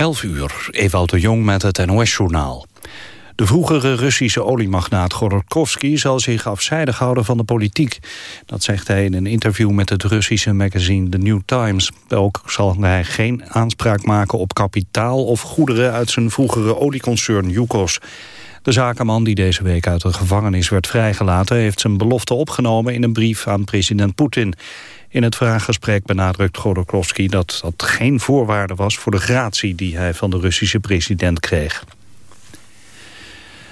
11 uur, Ewout de Jong met het NOS-journaal. De vroegere Russische oliemagnaat Godorkovsky zal zich afzijdig houden van de politiek. Dat zegt hij in een interview met het Russische magazine The New Times. Ook zal hij geen aanspraak maken op kapitaal of goederen uit zijn vroegere olieconcern Yukos. De zakenman die deze week uit de gevangenis werd vrijgelaten... heeft zijn belofte opgenomen in een brief aan president Poetin. In het vraaggesprek benadrukt Godorkovsky dat dat geen voorwaarde was... voor de gratie die hij van de Russische president kreeg.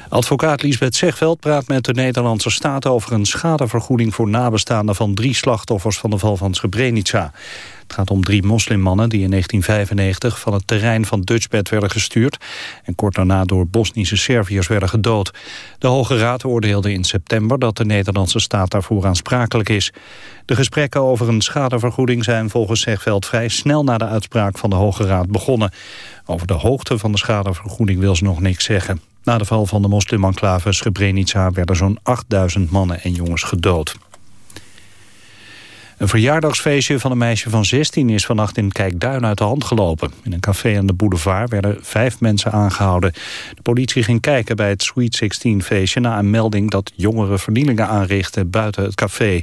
Advocaat Lisbeth Zegveld praat met de Nederlandse staat over een schadevergoeding voor nabestaanden van drie slachtoffers van de val van Srebrenica. Het gaat om drie moslimmannen die in 1995 van het terrein van Dutchbed werden gestuurd en kort daarna door Bosnische Serviërs werden gedood. De Hoge Raad oordeelde in september dat de Nederlandse staat daarvoor aansprakelijk is. De gesprekken over een schadevergoeding zijn volgens Zegveld vrij snel na de uitspraak van de Hoge Raad begonnen. Over de hoogte van de schadevergoeding wil ze nog niks zeggen. Na de val van de moslimenclave Srebrenica werden zo'n 8000 mannen en jongens gedood. Een verjaardagsfeestje van een meisje van 16 is vannacht in Kijkduin uit de hand gelopen. In een café aan de boulevard werden vijf mensen aangehouden. De politie ging kijken bij het Sweet 16 feestje na een melding dat jongeren vernielingen aanrichten buiten het café.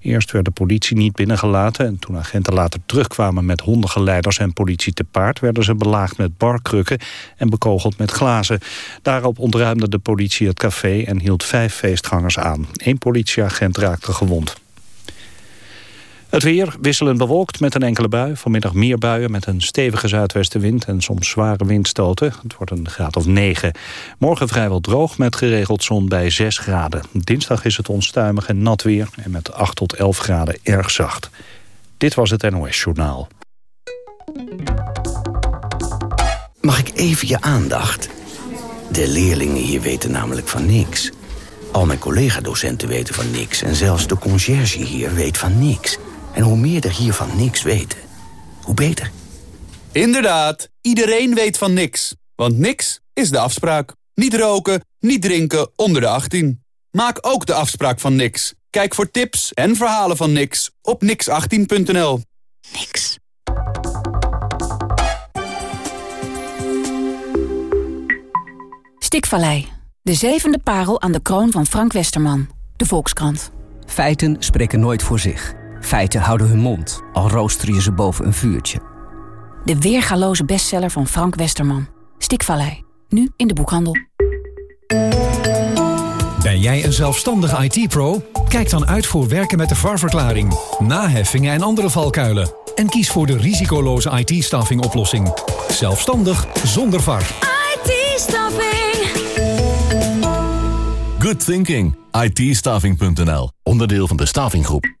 Eerst werd de politie niet binnengelaten en toen agenten later terugkwamen met hondengeleiders en politie te paard werden ze belaagd met barkrukken en bekogeld met glazen. Daarop ontruimde de politie het café en hield vijf feestgangers aan. Eén politieagent raakte gewond. Het weer wisselend bewolkt met een enkele bui. Vanmiddag meer buien met een stevige zuidwestenwind en soms zware windstoten. Het wordt een graad of 9. Morgen vrijwel droog met geregeld zon bij 6 graden. Dinsdag is het onstuimig en nat weer en met 8 tot 11 graden erg zacht. Dit was het NOS Journaal. Mag ik even je aandacht? De leerlingen hier weten namelijk van niks. Al mijn collega-docenten weten van niks... en zelfs de conciërge hier weet van niks... En hoe meer er hiervan niks weten, hoe beter. Inderdaad, iedereen weet van niks. Want niks is de afspraak. Niet roken, niet drinken onder de 18. Maak ook de afspraak van niks. Kijk voor tips en verhalen van niks op nix18.nl. Niks. Stikvallei. De zevende parel aan de kroon van Frank Westerman. De Volkskrant. Feiten spreken nooit voor zich. Feiten houden hun mond, al rooster je ze boven een vuurtje. De weergaloze bestseller van Frank Westerman. Stikvallei. Nu in de boekhandel. Ben jij een zelfstandige IT-pro? Kijk dan uit voor werken met de VAR-verklaring, naheffingen en andere valkuilen. En kies voor de risicoloze IT-staffing oplossing. Zelfstandig zonder VAR. IT-staffing. Good thinking. it Onderdeel van de Stavinggroep.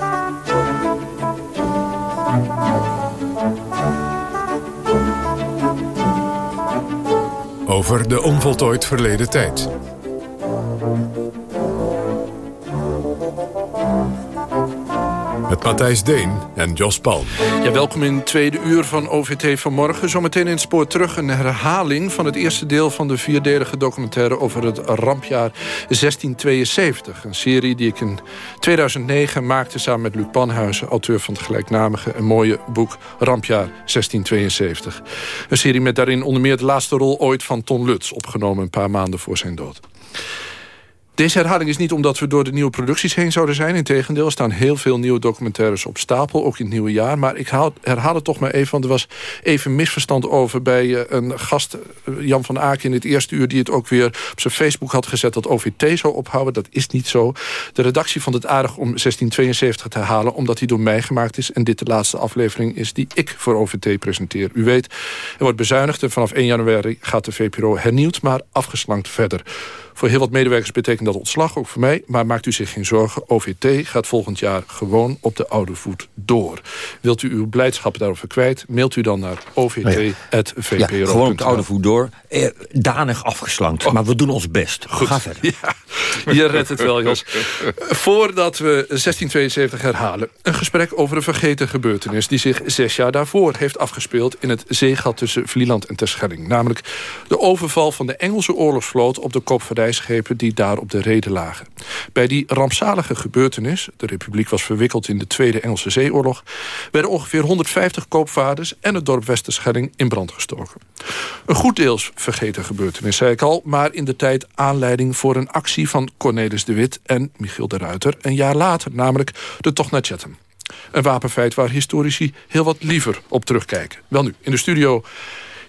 Over de onvoltooid verleden tijd. Met Matthijs Deen en Jos Palm. Ja, welkom in het tweede uur van OVT vanmorgen. Zometeen in het spoor terug een herhaling van het eerste deel... van de vierdelige documentaire over het rampjaar 1672. Een serie die ik in 2009 maakte samen met Luc Panhuizen... auteur van het gelijknamige en mooie boek Rampjaar 1672. Een serie met daarin onder meer de laatste rol ooit van Ton Lutz... opgenomen een paar maanden voor zijn dood. Deze herhaling is niet omdat we door de nieuwe producties heen zouden zijn. Integendeel, er staan heel veel nieuwe documentaires op stapel. Ook in het nieuwe jaar. Maar ik herhaal het toch maar even. Want er was even misverstand over bij eh, een gast... Eh, Jan van Aken in het eerste uur... die het ook weer op zijn Facebook had gezet... dat OVT zou ophouden. Dat is niet zo. De redactie vond het aardig om 1672 te herhalen... omdat die door mij gemaakt is. En dit de laatste aflevering is die ik voor OVT presenteer. U weet, er wordt bezuinigd. En vanaf 1 januari gaat de VPRO hernieuwd... maar afgeslankt verder. Voor heel wat medewerkers betekent dat ontslag, ook voor mij. Maar maakt u zich geen zorgen, OVT gaat volgend jaar gewoon op de oude voet door. Wilt u uw blijdschap daarover kwijt, mailt u dan naar ovt.vpro.nl. Ja, gewoon op de oude voet door. Eh, danig afgeslankt, oh. maar we doen ons best. Goed. Ga verder. Ja, je redt het wel, Jos. Voordat we 1672 herhalen... een gesprek over een vergeten gebeurtenis... die zich zes jaar daarvoor heeft afgespeeld... in het zeegat tussen Vlieland en Terschelling. Namelijk de overval van de Engelse oorlogsvloot... op de die daar op de reden lagen. Bij die rampzalige gebeurtenis... de Republiek was verwikkeld in de Tweede Engelse Zeeoorlog... werden ongeveer 150 koopvaarders en het dorp Westerschelling in brand gestoken. Een goed deels vergeten gebeurtenis, zei ik al... maar in de tijd aanleiding voor een actie van Cornelis de Wit en Michiel de Ruiter... een jaar later, namelijk de tocht naar Chatham. Een wapenfeit waar historici heel wat liever op terugkijken. Wel nu, in de studio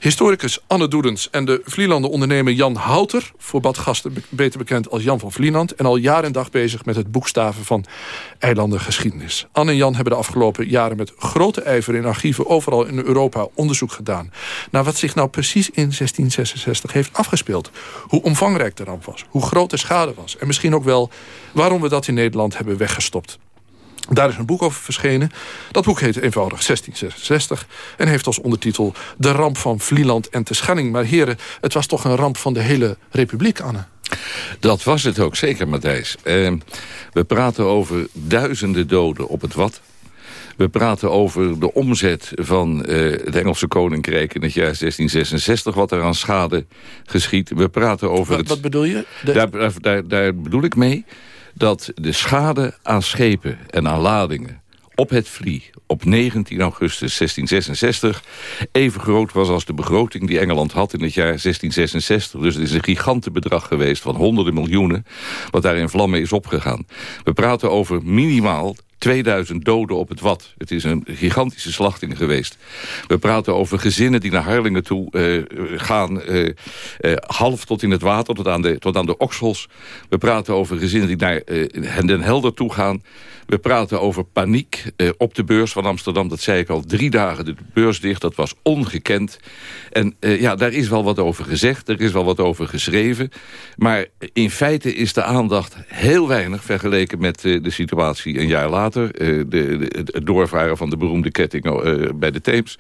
Historicus Anne Doedens en de Vlielanden ondernemer Jan Houter... voor badgasten beter bekend als Jan van Vlieland... en al jaar en dag bezig met het boekstaven van eilandengeschiedenis. Anne en Jan hebben de afgelopen jaren met grote ijver... in archieven overal in Europa onderzoek gedaan... naar wat zich nou precies in 1666 heeft afgespeeld. Hoe omvangrijk de ramp was, hoe groot de schade was... en misschien ook wel waarom we dat in Nederland hebben weggestopt. Daar is een boek over verschenen. Dat boek heet eenvoudig 1666 en heeft als ondertitel... De ramp van Vlieland en Terschelling. Maar heren, het was toch een ramp van de hele republiek, Anne? Dat was het ook, zeker Matthijs. Uh, we praten over duizenden doden op het wat. We praten over de omzet van uh, het Engelse Koninkrijk in het jaar 1666... wat er aan schade geschiet. We praten over... Wat, het, wat bedoel je? De... Daar, daar, daar bedoel ik mee dat de schade aan schepen en aan ladingen op het Vlie op 19 augustus 1666 even groot was als de begroting die Engeland had in het jaar 1666. Dus het is een gigantenbedrag geweest van honderden miljoenen wat daar in vlammen is opgegaan. We praten over minimaal 2000 doden op het wat. Het is een gigantische slachting geweest. We praten over gezinnen die naar Harlingen toe uh, gaan... Uh, uh, half tot in het water, tot aan de, tot aan de oksels. We praten over gezinnen die naar Den Helder toe gaan. We praten over paniek op de beurs van Amsterdam. Dat zei ik al, drie dagen de beurs dicht. Dat was ongekend. En ja, daar is wel wat over gezegd. Er is wel wat over geschreven. Maar in feite is de aandacht heel weinig... vergeleken met de situatie een jaar later. Uh, de, het doorvaren van de beroemde ketting uh, bij de Theems.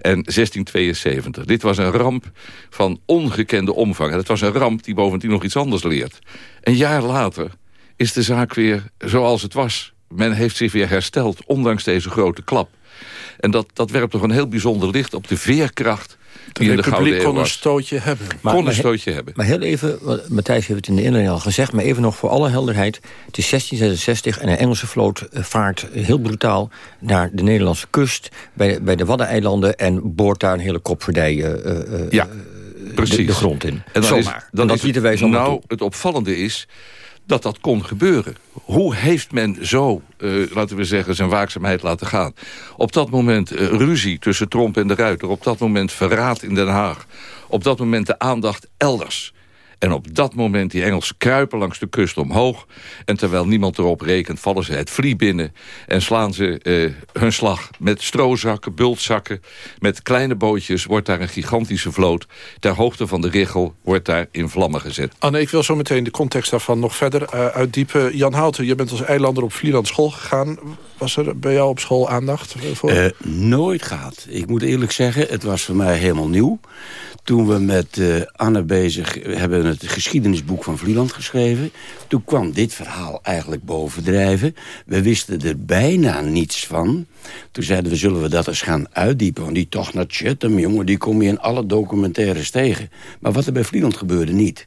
En 1672. Dit was een ramp van ongekende omvang. En het was een ramp die bovendien nog iets anders leert. Een jaar later is de zaak weer zoals het was. Men heeft zich weer hersteld, ondanks deze grote klap. En dat, dat werpt toch een heel bijzonder licht op de veerkracht de die in de Gouden kon een stootje hebben. Maar, kon een stootje hebben. Maar heel even, Matthijs heeft het in de inleiding al gezegd... maar even nog voor alle helderheid. Het is 1666 en een Engelse vloot eh, vaart heel brutaal... naar de Nederlandse kust, bij, bij de Waddeneilanden... en boort daar een hele kopverdij uh, uh, ja, precies. De, de, grond in. En dan Zomaar. Is, dan en dat wij zo Nou, het opvallende is dat dat kon gebeuren. Hoe heeft men zo, uh, laten we zeggen, zijn waakzaamheid laten gaan? Op dat moment uh, ruzie tussen Tromp en de Ruiter. Op dat moment verraad in Den Haag. Op dat moment de aandacht elders. En op dat moment die Engelsen kruipen langs de kust omhoog. En terwijl niemand erop rekent, vallen ze het vlie binnen... en slaan ze uh, hun slag met strozakken, bultzakken. Met kleine bootjes wordt daar een gigantische vloot. Ter hoogte van de Richel wordt daar in vlammen gezet. Anne, ik wil zo meteen de context daarvan nog verder uh, uitdiepen. Jan Houten, je bent als eilander op Vlieland school gegaan. Was er bij jou op school aandacht voor? Uh, nooit gehad. Ik moet eerlijk zeggen, het was voor mij helemaal nieuw toen we met uh, Anne bezig hebben het geschiedenisboek van Vlieland geschreven. Toen kwam dit verhaal eigenlijk bovendrijven. We wisten er bijna niets van. Toen zeiden we, zullen we dat eens gaan uitdiepen? Want die toch naar Chatham, jongen, die kom je in alle documentaires tegen. Maar wat er bij Vlieland gebeurde, niet.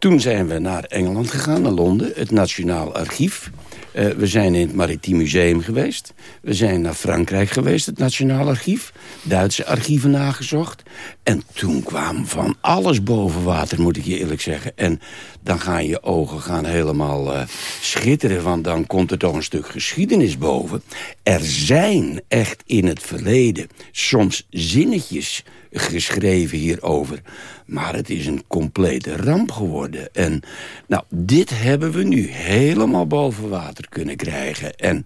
Toen zijn we naar Engeland gegaan, naar Londen, het Nationaal Archief. Uh, we zijn in het Maritiem Museum geweest. We zijn naar Frankrijk geweest, het Nationaal Archief. Duitse archieven nagezocht. En toen kwam van alles boven water, moet ik je eerlijk zeggen. En dan gaan je ogen gaan helemaal uh, schitteren... want dan komt er toch een stuk geschiedenis boven. Er zijn echt in het verleden soms zinnetjes geschreven hierover. Maar het is een complete ramp geworden. En nou, dit hebben we nu helemaal boven water kunnen krijgen. En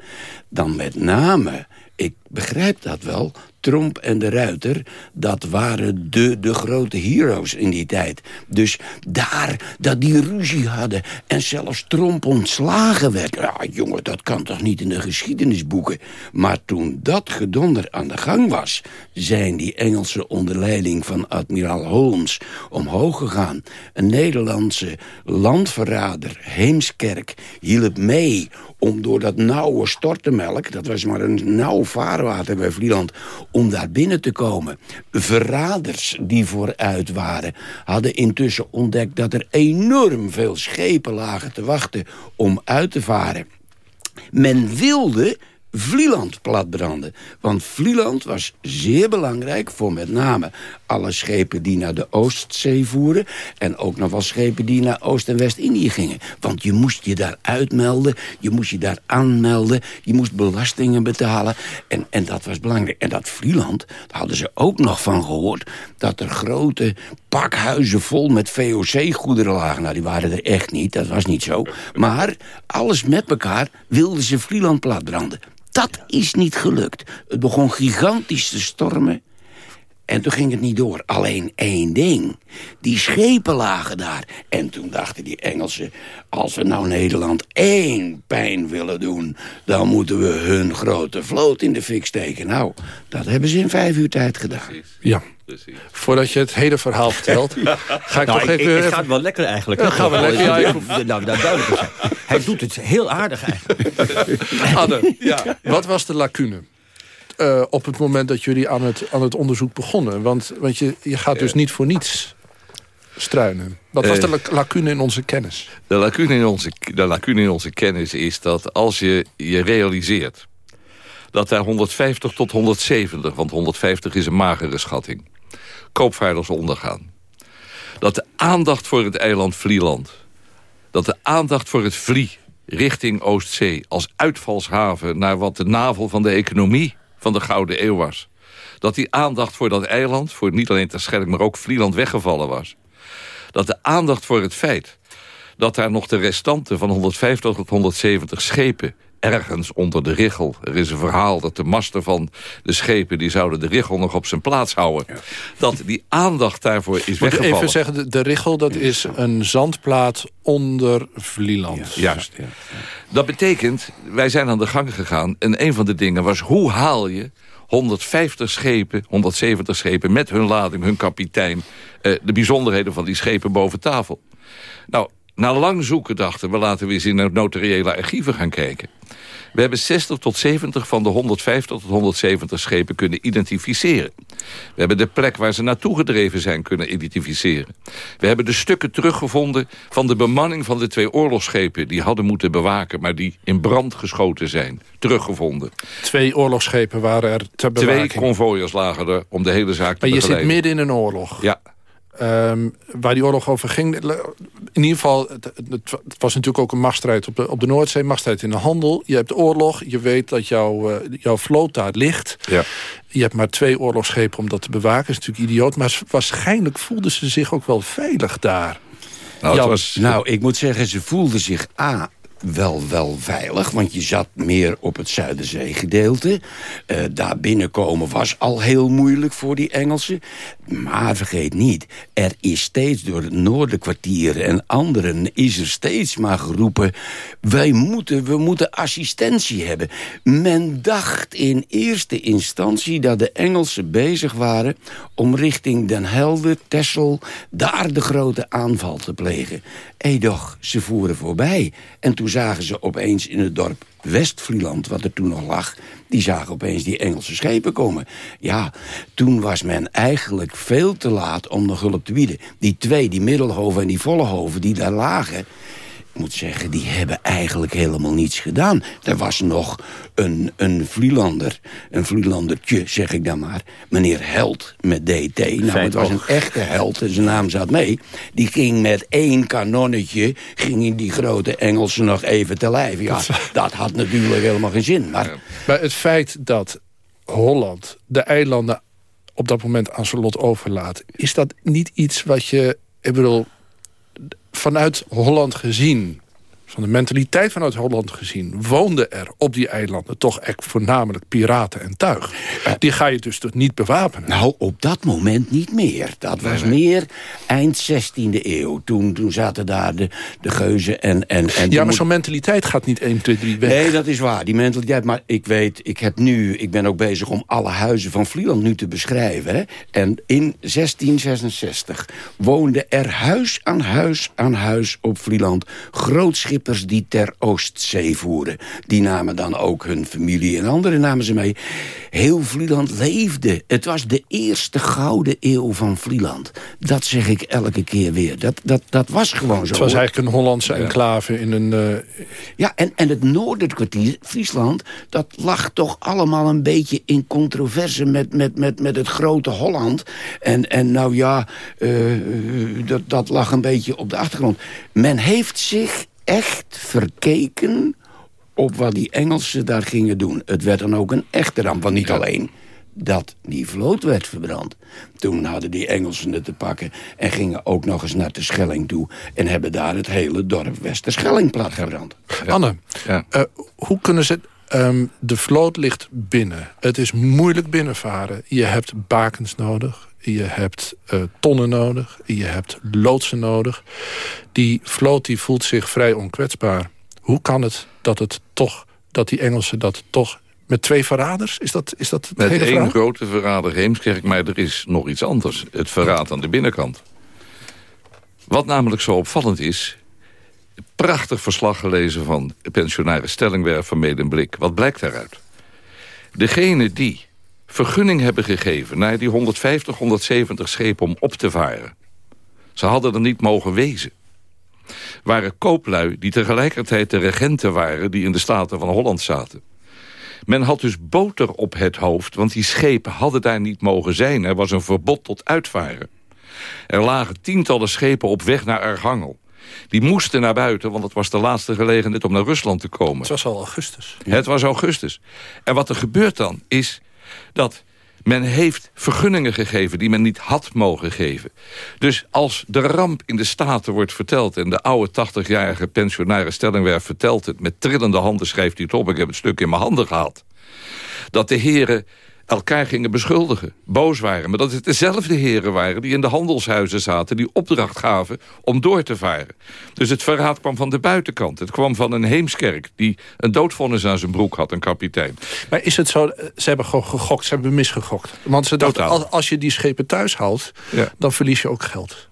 dan met name, ik begrijp dat wel... Trump en de Ruiter, dat waren de, de grote heroes in die tijd. Dus daar, dat die ruzie hadden en zelfs Trump ontslagen werd... ja, jongen, dat kan toch niet in de geschiedenisboeken. Maar toen dat gedonder aan de gang was... zijn die Engelsen onder leiding van admiraal Holmes omhoog gegaan. Een Nederlandse landverrader, Heemskerk, hielp mee om door dat nauwe stortenmelk... dat was maar een nauw vaarwater bij Vlieland om daar binnen te komen. Verraders die vooruit waren... hadden intussen ontdekt dat er enorm veel schepen lagen te wachten om uit te varen. Men wilde Vlieland platbranden. Want Vlieland was zeer belangrijk voor met name alle schepen die naar de Oostzee voeren... en ook nog wel schepen die naar Oost- en West-Indië gingen. Want je moest je daar uitmelden, je moest je daar aanmelden... je moest belastingen betalen en, en dat was belangrijk. En dat Vlieland, daar hadden ze ook nog van gehoord... dat er grote pakhuizen vol met VOC-goederen lagen. Nou, die waren er echt niet, dat was niet zo. Maar alles met elkaar wilden ze Vlieland platbranden. Dat is niet gelukt. Het begon gigantisch te stormen. En toen ging het niet door. Alleen één ding. Die schepen lagen daar. En toen dachten die Engelsen... als we nou Nederland één pijn willen doen... dan moeten we hun grote vloot in de fik steken. Nou, dat hebben ze in vijf uur tijd gedaan. Ja. Precies. Voordat je het hele verhaal vertelt, ga ik nou, toch even... Het gaat wel lekker eigenlijk. Ja, gaan we lekker. Ja, ja, nou, dat duidelijk zijn. Hij doet het heel aardig eigenlijk. Anne, ja. wat was de lacune? Uh, op het moment dat jullie aan het, aan het onderzoek begonnen? Want, want je, je gaat dus niet voor niets struinen. Wat was de lacune in onze kennis? De lacune in onze, de lacune in onze kennis is dat als je je realiseert... dat daar 150 tot 170, want 150 is een magere schatting... koopvaarders ondergaan. Dat de aandacht voor het eiland Vlieland... dat de aandacht voor het Vlie richting Oostzee... als uitvalshaven naar wat de navel van de economie van de Gouden Eeuw was. Dat die aandacht voor dat eiland, voor niet alleen Terschelling... maar ook Vlieland weggevallen was. Dat de aandacht voor het feit dat daar nog de restanten van 150 tot 170 schepen ergens onder de richel. Er is een verhaal dat de master van de schepen... die zouden de richel nog op zijn plaats houden. Dat die aandacht daarvoor is Moet weggevallen. even zeggen, de, de richel dat is een zandplaat onder Vlieland. Juist. Ja. Dat betekent, wij zijn aan de gang gegaan... en een van de dingen was, hoe haal je 150 schepen, 170 schepen... met hun lading, hun kapitein... Eh, de bijzonderheden van die schepen boven tafel. Nou, na lang zoeken dachten we, laten we eens in de notariële archieven gaan kijken. We hebben 60 tot 70 van de 150 tot 170 schepen kunnen identificeren. We hebben de plek waar ze naartoe gedreven zijn kunnen identificeren. We hebben de stukken teruggevonden van de bemanning van de twee oorlogsschepen... die hadden moeten bewaken, maar die in brand geschoten zijn. Teruggevonden. Twee oorlogsschepen waren er te bewaken. Twee konvooiers lagen er om de hele zaak te begeleiden. Maar je zit midden in een oorlog. Ja. Um, waar die oorlog over ging. In ieder geval, het, het, was natuurlijk ook een machtsstrijd op de, op de Noordzee. Machtsstrijd in de handel. Je hebt oorlog. Je weet dat jouw, uh, jouw vloot daar ligt. Ja. Je hebt maar twee oorlogsschepen om dat te bewaken. Dat is natuurlijk idioot. Maar waarschijnlijk voelden ze zich ook wel veilig daar. Nou, was... nou ik moet zeggen, ze voelden zich A wel, wel veilig, want je zat meer op het Zuiderzeegedeelte. Uh, daar binnenkomen was al heel moeilijk voor die Engelsen. Maar vergeet niet, er is steeds door het Noorderkwartier en anderen... is er steeds maar geroepen, wij moeten, we moeten assistentie hebben. Men dacht in eerste instantie dat de Engelsen bezig waren... om richting Den Helder, Texel, daar de grote aanval te plegen. Edoch, ze voeren voorbij. En toen zagen ze opeens in het dorp West-Vlieland, wat er toen nog lag... die zagen opeens die Engelse schepen komen. Ja, toen was men eigenlijk veel te laat om nog hulp te bieden. Die twee, die Middelhoven en die Vollehoven, die daar lagen moet zeggen, die hebben eigenlijk helemaal niets gedaan. Er was nog een, een Vlielander, een Vlielandertje, zeg ik dan maar. Meneer Held met DT. Nou, het was een echte held en zijn naam zat mee. Die ging met één kanonnetje, ging in die grote Engelsen nog even te lijf. Ja, dat had natuurlijk helemaal geen zin. Maar, maar het feit dat Holland de eilanden op dat moment aan zijn lot overlaat... is dat niet iets wat je... Ik bedoel, vanuit Holland gezien van de mentaliteit vanuit Holland gezien... woonden er op die eilanden toch echt voornamelijk piraten en tuig. Die ga je dus toch niet bewapenen? Nou, op dat moment niet meer. Dat was meer eind 16e eeuw. Toen, toen zaten daar de, de geuzen en... en, en ja, maar zo'n mentaliteit gaat niet 1, 2, 3 weg. Nee, dat is waar, die mentaliteit. Maar ik weet, ik heb nu... Ik ben ook bezig om alle huizen van Vlieland nu te beschrijven. Hè? En in 1666 woonde er huis aan huis aan huis op Vlieland... die ter Oostzee voeren. Die namen dan ook hun familie en anderen namen ze mee. Heel Vlieland leefde. Het was de eerste gouden eeuw van Vlieland. Dat zeg ik elke keer weer. Dat, dat, dat was gewoon zo. Het was eigenlijk een Hollandse enclave in een... Uh... Ja, en, en het noorderkwartier, Friesland... dat lag toch allemaal een beetje in controverse met, met, met, met het grote Holland. En, en nou ja, uh, dat, dat lag een beetje op de achtergrond. Men heeft zich echt verkeken op wat die Engelsen daar gingen doen. Het werd dan ook een echte ramp, want niet alleen dat die vloot werd verbrand. Toen hadden die Engelsen het te pakken en gingen ook nog eens naar de Schelling toe... en hebben daar het hele dorp Westerschelling platgebrand. Ja. Anne, ja. Uh, hoe kunnen ze... Um, de vloot ligt binnen. Het is moeilijk binnenvaren. Je hebt bakens nodig. Je hebt uh, tonnen nodig. Je hebt loodsen nodig. Die vloot die voelt zich vrij onkwetsbaar. Hoe kan het dat, het toch, dat die Engelsen dat toch met twee verraders? Is dat, is dat Met één grote verrader Heemskerk, maar er is nog iets anders. Het verraad aan de binnenkant. Wat namelijk zo opvallend is... prachtig verslag gelezen van pensionaris Stellingwerf van Medemblik. Wat blijkt daaruit? Degene die vergunning hebben gegeven... naar die 150, 170 schepen om op te varen. Ze hadden er niet mogen wezen. Waren kooplui die tegelijkertijd de regenten waren... die in de Staten van Holland zaten. Men had dus boter op het hoofd, want die schepen hadden daar niet mogen zijn. Er was een verbod tot uitvaren. Er lagen tientallen schepen op weg naar Archangel. Die moesten naar buiten, want het was de laatste gelegenheid om naar Rusland te komen. Het was al augustus. Het was augustus. En wat er gebeurt dan, is dat men heeft vergunningen gegeven die men niet had mogen geven. Dus als de ramp in de Staten wordt verteld... en de oude 80-jarige pensionaris Stellingwerf vertelt het... met trillende handen schrijft hij het op, ik heb het stuk in mijn handen gehad... dat de heren elkaar gingen beschuldigen, boos waren. Maar dat het dezelfde heren waren die in de handelshuizen zaten... die opdracht gaven om door te varen. Dus het verraad kwam van de buitenkant. Het kwam van een Heemskerk die een doodvonnis aan zijn broek had, een kapitein. Maar is het zo, ze hebben gewoon gegokt, ze hebben misgegokt. Want ze dachten, als, als je die schepen thuis houdt, dan verlies je ook geld.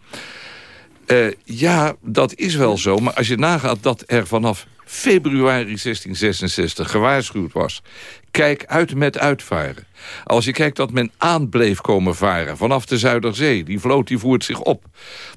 Uh, ja, dat is wel zo. Maar als je nagaat dat er vanaf februari 1666 gewaarschuwd was... kijk uit met uitvaren. Als je kijkt dat men aan bleef komen varen vanaf de Zuiderzee... die vloot die voert zich op.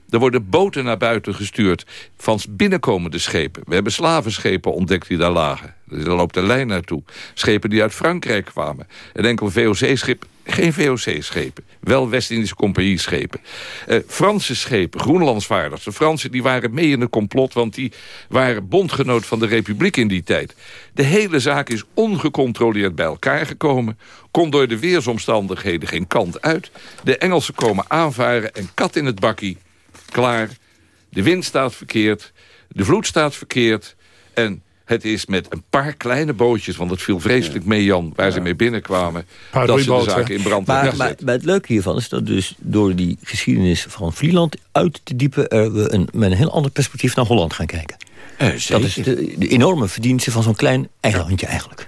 Er worden boten naar buiten gestuurd van binnenkomende schepen. We hebben slavenschepen ontdekt die daar lagen. Daar loopt de lijn naartoe. Schepen die uit Frankrijk kwamen. Een enkel VOC-schip, geen VOC-schepen. Wel West-Indische Compagnie-schepen. Uh, Franse schepen, Groenlandsvaarders. De Fransen die waren mee in het complot... want die waren bondgenoot van de Republiek in die tijd. De hele zaak is ongecontroleerd bij elkaar gekomen. Kon door de weersomstandigheden geen kant uit. De Engelsen komen aanvaren en kat in het bakkie. Klaar. De wind staat verkeerd. De vloed staat verkeerd. En het is met een paar kleine bootjes, want het viel vreselijk mee, Jan... waar ze mee binnenkwamen, dat ze de zaken in brand maar, hebben maar, gezet. maar het leuke hiervan is dat dus door die geschiedenis van Vlieland uit te diepen... er we een, met een heel ander perspectief naar Holland gaan kijken. dat is de, de enorme verdienste van zo'n klein eilandje eigenlijk.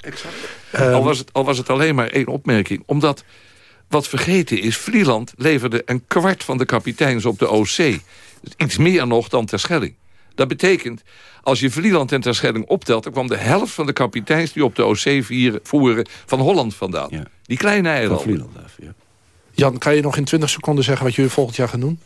al, was het, al was het alleen maar één opmerking. Omdat, wat vergeten is, Vlieland leverde een kwart van de kapiteins op de OC. Iets meer nog dan Terschelling. Dat betekent, als je Vlieland en Terschelling optelt... dan kwam de helft van de kapiteins die op de OC vieren, voeren van Holland vandaan. Die kleine eilanden. Jan, kan je nog in 20 seconden zeggen wat jullie volgend jaar gaan doen?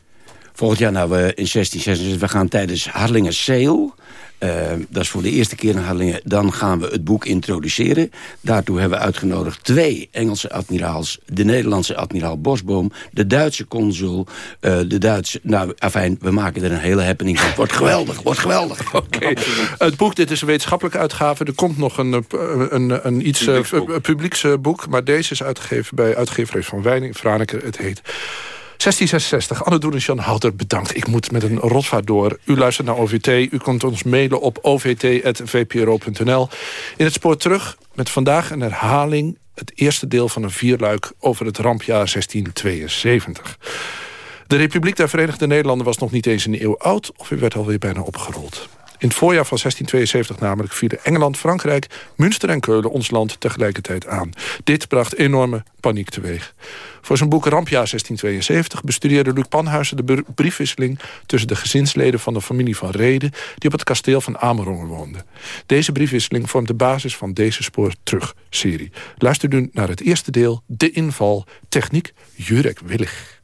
Volgend jaar, nou, we in 1666, we gaan tijdens Harlingen Sail... eh, dat is voor de eerste keer in Harlingen. Dan gaan we het boek introduceren. Daartoe hebben we uitgenodigd twee Engelse admiraals. De Nederlandse admiraal Bosboom. De Duitse consul. eh, de Duitse... Nou, afijn, we maken er een hele happening van. Wordt geweldig, wordt geweldig. Oké. Het boek, dit is een wetenschappelijke uitgave. Er komt nog een, eh, een, een, iets eh, een publieksboek. Maar deze is uitgegeven bij uitgeverij van Weining. Franeker, het heet... 1666. Anne Jan Houter, bedankt. Ik moet met een rotvaart door. U luistert naar OVT. U kunt ons mailen op ovt.vpro.nl. In het spoor terug met vandaag een herhaling... het eerste deel van een vierluik over het rampjaar 1672. De Republiek der Verenigde Nederlanden was nog niet eens een eeuw oud... of u werd alweer bijna opgerold. In het voorjaar van 1672 namelijk vielen Engeland, Frankrijk, Münster en Keulen ons land tegelijkertijd aan. Dit bracht enorme paniek teweeg. Voor zijn boek Rampjaar 1672 bestudeerde Luc Panhuizen de briefwisseling tussen de gezinsleden van de familie van Reden die op het kasteel van Amerongen woonden. Deze briefwisseling vormt de basis van deze Spoor Terug-serie. Luister nu naar het eerste deel, De Inval, Techniek Jurek Willig.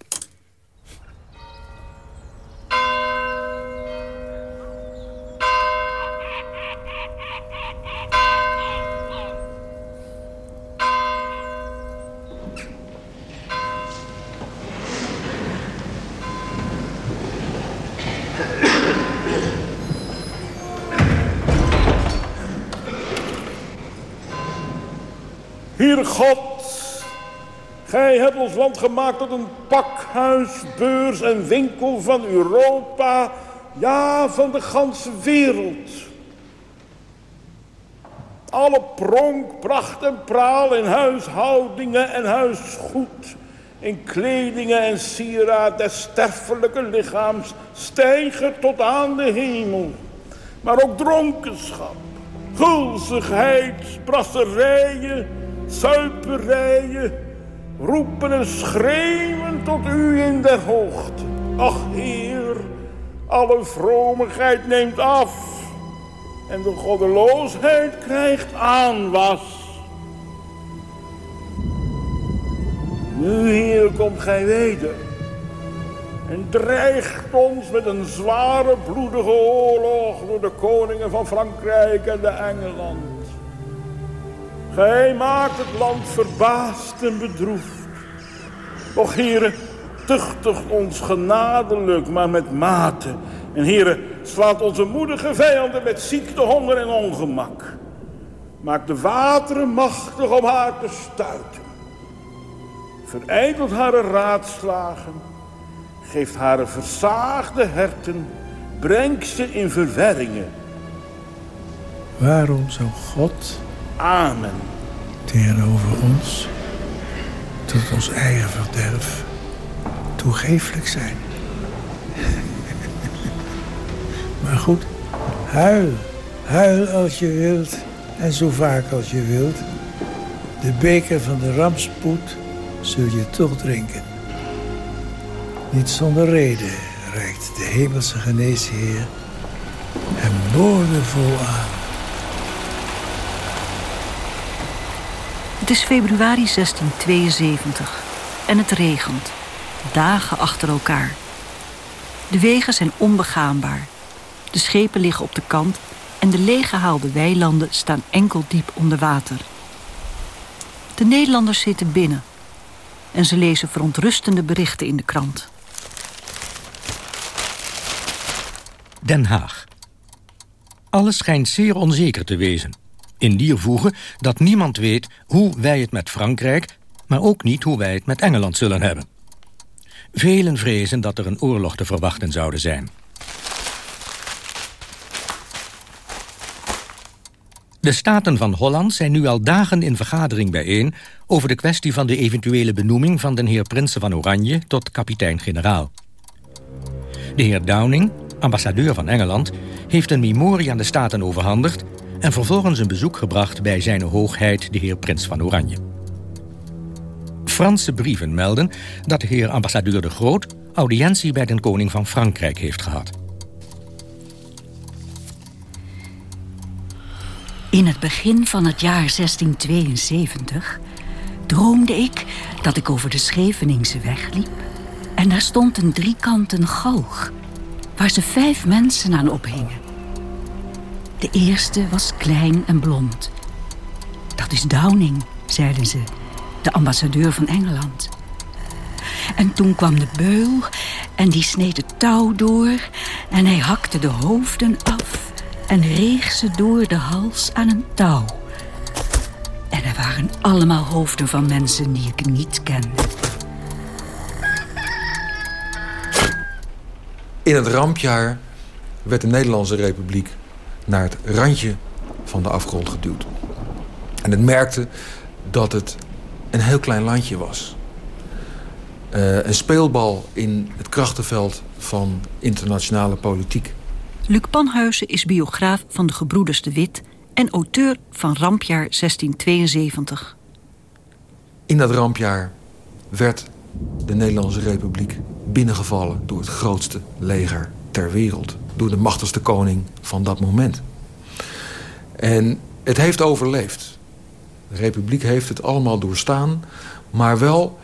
Heer God, Gij hebt ons land gemaakt tot een pakhuis, beurs en winkel van Europa, ja, van de ganse wereld. Alle pronk, pracht en praal in huishoudingen en huisgoed, in kledingen en sieraad des sterfelijke lichaams stijgen tot aan de hemel. Maar ook dronkenschap, gulzigheid, brasserijen, zuiperijen, roepen en schreeuwen tot u in der hoogte. Ach, Heer, alle vromigheid neemt af en de goddeloosheid krijgt aanwas. Nu, Heer, komt gij weder en dreigt ons met een zware bloedige oorlog door de koningen van Frankrijk en de Engeland. Gij maakt het land verbaasd en bedroefd. Och, heren, tuchtig ons genadelijk, maar met mate. En heren, slaat onze moedige vijanden met ziekte, honger en ongemak. Maak de wateren machtig om haar te stuiten. Verijdelt haar raadslagen. Geeft haar versaagde herten. Brengt ze in verwerringen. Waarom zou God Amen. tegenover ons, tot ons eigen verderf, toegeeflijk zijn? maar goed, huil. Huil als je wilt en zo vaak als je wilt. De beker van de rampspoed zul je toch drinken. Niet zonder reden reikt de hemelse geneesheer hem boordevol aan. Het is februari 1672 en het regent, dagen achter elkaar. De wegen zijn onbegaanbaar. De schepen liggen op de kant en de leeggehaalde weilanden staan enkel diep onder water. De Nederlanders zitten binnen en ze lezen verontrustende berichten in de krant. Den Haag. Alles schijnt zeer onzeker te wezen. In die voegen dat niemand weet hoe wij het met Frankrijk... maar ook niet hoe wij het met Engeland zullen hebben. Velen vrezen dat er een oorlog te verwachten zouden zijn. De Staten van Holland zijn nu al dagen in vergadering bijeen... over de kwestie van de eventuele benoeming van de heer Prinsen van Oranje... tot kapitein-generaal. De heer Downing, ambassadeur van Engeland... heeft een memorie aan de Staten overhandigd... en vervolgens een bezoek gebracht bij zijn hoogheid de heer Prins van Oranje. Franse brieven melden dat de heer ambassadeur de Groot... audiëntie bij de koning van Frankrijk heeft gehad. In het begin van het jaar 1672 droomde ik dat ik over de Scheveningse weg liep... en daar stond een driekanten galg waar ze vijf mensen aan ophingen. De eerste was klein en blond. Dat is Downing, zeiden ze, de ambassadeur van Engeland. En toen kwam de beul en die sneed het touw door... en hij hakte de hoofden af en reeg ze door de hals aan een touw. En er waren allemaal hoofden van mensen die ik niet kende. In het rampjaar werd de Nederlandse Republiek naar het randje van de afgrond geduwd. En het merkte dat het een heel klein landje was. Uh, een speelbal in het krachtenveld van internationale politiek. Luc Panhuizen is biograaf van de gebroeders de Wit... en auteur van Rampjaar 1672. In dat rampjaar werd de Nederlandse Republiek binnengevallen... door het grootste leger ter wereld. Door de machtigste koning van dat moment. En het heeft overleefd. De Republiek heeft het allemaal doorstaan. Maar wel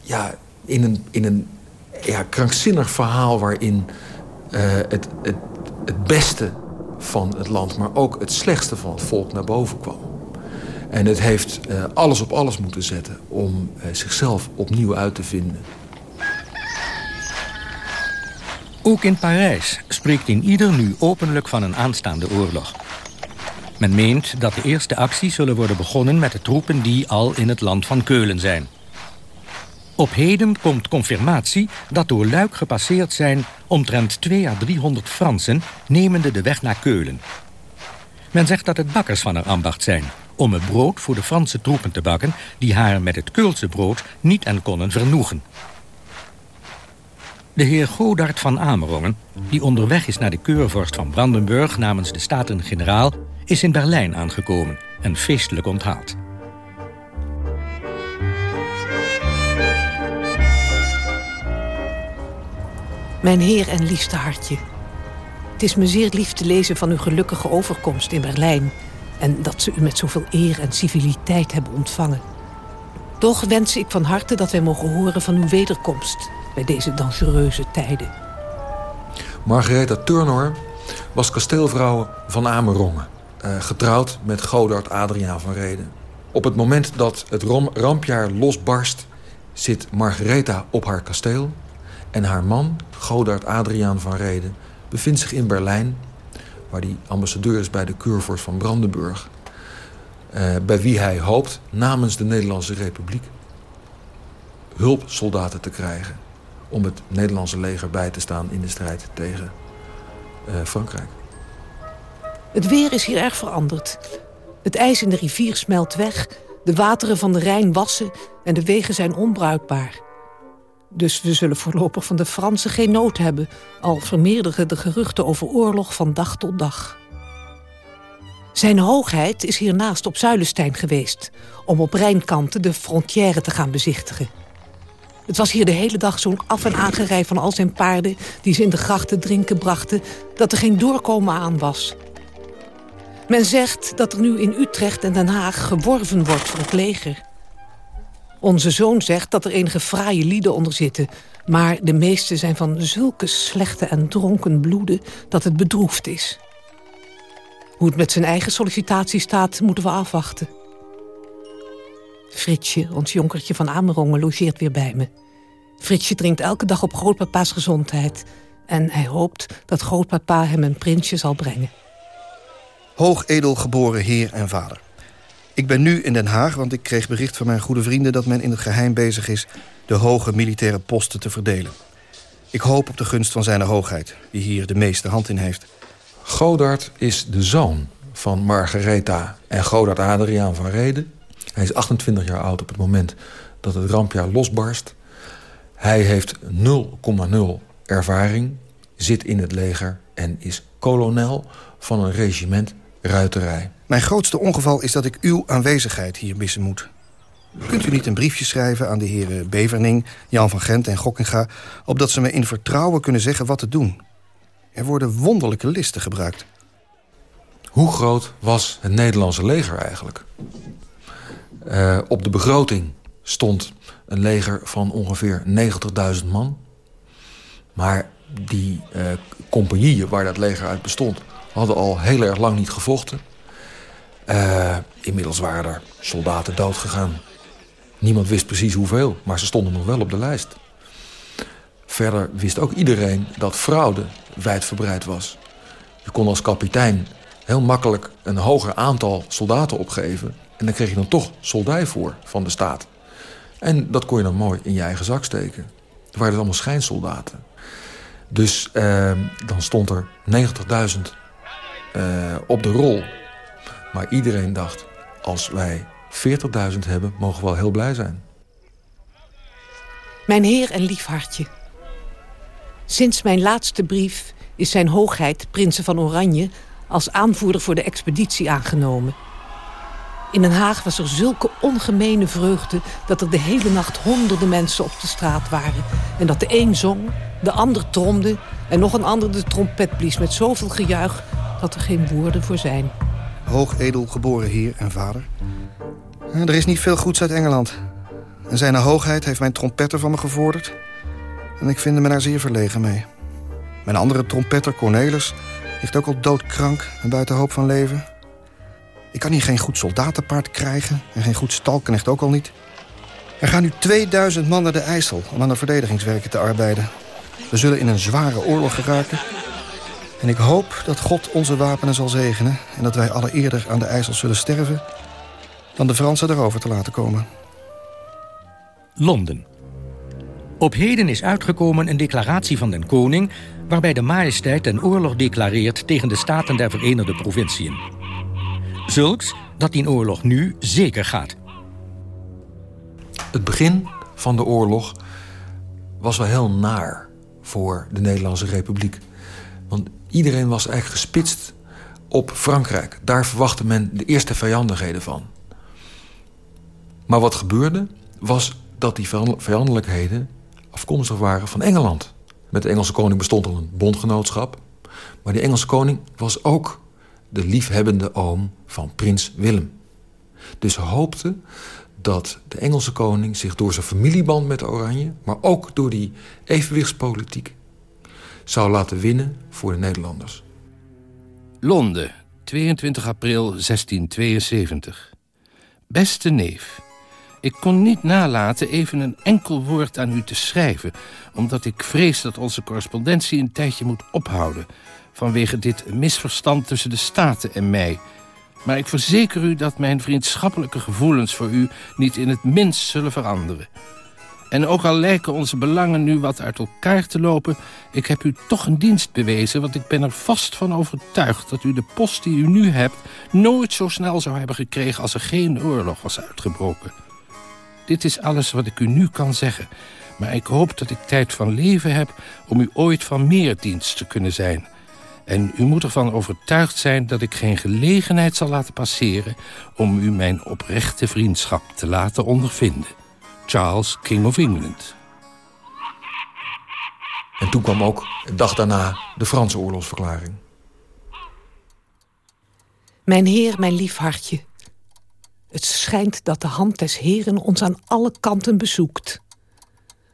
ja, in een, in een ja, krankzinnig verhaal waarin uh, het, het het beste van het land, maar ook het slechtste van het volk naar boven kwam. En het heeft uh, alles op alles moeten zetten om uh, zichzelf opnieuw uit te vinden. Ook in Parijs spreekt in ieder nu openlijk van een aanstaande oorlog. Men meent dat de eerste acties zullen worden begonnen met de troepen die al in het land van Keulen zijn. Op heden komt confirmatie dat door Luik gepasseerd zijn... omtrent 2 à 300 Fransen nemende de weg naar Keulen. Men zegt dat het bakkers van haar ambacht zijn... om het brood voor de Franse troepen te bakken... die haar met het Keulse brood niet en konden vernoegen. De heer Godard van Amerongen, die onderweg is naar de keurvorst van Brandenburg... namens de Staten-Generaal, is in Berlijn aangekomen en feestelijk onthaald. Mijn heer en liefste hartje. Het is me zeer lief te lezen van uw gelukkige overkomst in Berlijn... en dat ze u met zoveel eer en civiliteit hebben ontvangen. Toch wens ik van harte dat wij mogen horen van uw wederkomst... bij deze dangereuze tijden. Margaretha Turnor was kasteelvrouw van Amerongen... Uh, getrouwd met Godard Adriaan van Reden. Op het moment dat het rampjaar losbarst... zit Margaretha op haar kasteel en haar man, Godard Adriaan van Reden, bevindt zich in Berlijn... waar hij ambassadeur is bij de keurvorst van Brandenburg... Uh, bij wie hij hoopt namens de Nederlandse Republiek... hulpsoldaten te krijgen om het Nederlandse leger bij te staan in de strijd tegen uh, Frankrijk. Het weer is hier erg veranderd. Het ijs in de rivier smelt weg, de wateren van de Rijn wassen... en de wegen zijn onbruikbaar. Dus we zullen voorlopig van de Fransen geen nood hebben... al vermeerderen de geruchten over oorlog van dag tot dag. Zijn hoogheid is hiernaast op Zuilenstein geweest... om op Rijnkanten de frontière te gaan bezichtigen. Het was hier de hele dag zo'n af- en aangerij van al zijn paarden... die ze in de grachten drinken brachten, dat er geen doorkomen aan was. Men zegt dat er nu in Utrecht en Den Haag geworven wordt voor het leger... Onze zoon zegt dat er enige fraaie lieden onder zitten... maar de meeste zijn van zulke slechte en dronken bloeden... dat het bedroefd is. Hoe het met zijn eigen sollicitatie staat, moeten we afwachten. Fritsje, ons jonkertje van Amerongen, logeert weer bij me. Fritsje drinkt elke dag op grootpapa's gezondheid... en hij hoopt dat grootpapa hem een prinsje zal brengen. Hoogedel geboren heer en vader. Ik ben nu in Den Haag, want ik kreeg bericht van mijn goede vrienden... dat men in het geheim bezig is de hoge militaire posten te verdelen. Ik hoop op de gunst van zijn hoogheid, die hier de meeste hand in heeft. Godard is de zoon van Margaretha en Godard Adriaan van Reden. Hij is 28 jaar oud op het moment dat het rampjaar losbarst. Hij heeft 0,0 ervaring, zit in het leger en is kolonel van een regiment ruiterij. Mijn grootste ongeval is dat ik uw aanwezigheid hier missen moet. Kunt u niet een briefje schrijven aan de heren Beverning, Jan van Gent en Gokkinga... opdat ze me in vertrouwen kunnen zeggen wat te doen? Er worden wonderlijke listen gebruikt. Hoe groot was het Nederlandse leger eigenlijk? Uh, op de begroting stond een leger van ongeveer 90.000 man. Maar die uh, compagnieën waar dat leger uit bestond... hadden al heel erg lang niet gevochten. Uh, inmiddels waren er soldaten doodgegaan. Niemand wist precies hoeveel, maar ze stonden nog wel op de lijst. Verder wist ook iedereen dat fraude wijdverbreid was. Je kon als kapitein heel makkelijk een hoger aantal soldaten opgeven... en dan kreeg je dan toch soldij voor van de staat. En dat kon je dan mooi in je eigen zak steken. Er waren dus allemaal schijnsoldaten. Dus eh, dan stond er 90.000 uh, op de rol. Maar iedereen dacht, als wij 40.000 hebben, mogen we wel heel blij zijn. Mijn heer en lief hartje. Sinds mijn laatste brief is zijn hoogheid, prinsen van Oranje... als aanvoerder voor de expeditie aangenomen. In Den Haag was er zulke ongemene vreugde... dat er de hele nacht honderden mensen op de straat waren. En dat de een zong, de ander tromde... en nog een ander de trompet blies met zoveel gejuich... dat er geen woorden voor zijn. Hoogedel geboren heer en vader. Er is niet veel goeds uit Engeland. En zijn hoogheid heeft mijn trompetter van me gevorderd. En ik vind me daar zeer verlegen mee. Mijn andere trompetter, Cornelis, ligt ook al doodkrank en buiten hoop van leven. Ik kan hier geen goed soldatenpaard krijgen en geen goed stalknecht ook al niet. Er gaan nu 2000 man naar de IJssel om aan de verdedigingswerken te arbeiden. We zullen in een zware oorlog geraken. En ik hoop dat God onze wapenen zal zegenen... en dat wij alle eerder aan de IJssel zullen sterven... dan de Fransen erover te laten komen. Londen. Op heden is uitgekomen een declaratie van den koning... waarbij de majesteit een oorlog declareert tegen de Staten der Verenigde Provinciën. Zulks dat die oorlog nu zeker gaat. Het begin van de oorlog was wel heel naar voor de Nederlandse Republiek. Want iedereen was eigenlijk gespitst op Frankrijk. Daar verwachtte men de eerste vijandigheden van. Maar wat gebeurde, was dat die vijandelijkheden afkomstig waren van Engeland. Met de Engelse koning bestond er een bondgenootschap. Maar die Engelse koning was ook de liefhebbende oom van prins Willem. Dus hoopte dat de Engelse koning zich door zijn familieband met Oranje... maar ook door die evenwichtspolitiek zou laten winnen voor de Nederlanders. Londen, 22 april 1672. Beste neef, ik kon niet nalaten even een enkel woord aan u te schrijven... omdat ik vrees dat onze correspondentie een tijdje moet ophouden... vanwege dit misverstand tussen de Staten en mij... Maar ik verzeker u dat mijn vriendschappelijke gevoelens voor u... niet in het minst zullen veranderen. En ook al lijken onze belangen nu wat uit elkaar te lopen... ik heb u toch een dienst bewezen, want ik ben er vast van overtuigd... dat u de post die u nu hebt nooit zo snel zou hebben gekregen... als er geen oorlog was uitgebroken. Dit is alles wat ik u nu kan zeggen. Maar ik hoop dat ik tijd van leven heb om u ooit van meer dienst te kunnen zijn. En u moet ervan overtuigd zijn dat ik geen gelegenheid zal laten passeren... om u mijn oprechte vriendschap te laten ondervinden. Charles, King of England. En toen kwam ook, de dag daarna, de Franse oorlogsverklaring. Mijn heer, mijn lief hartje. Het schijnt dat de hand des heren ons aan alle kanten bezoekt.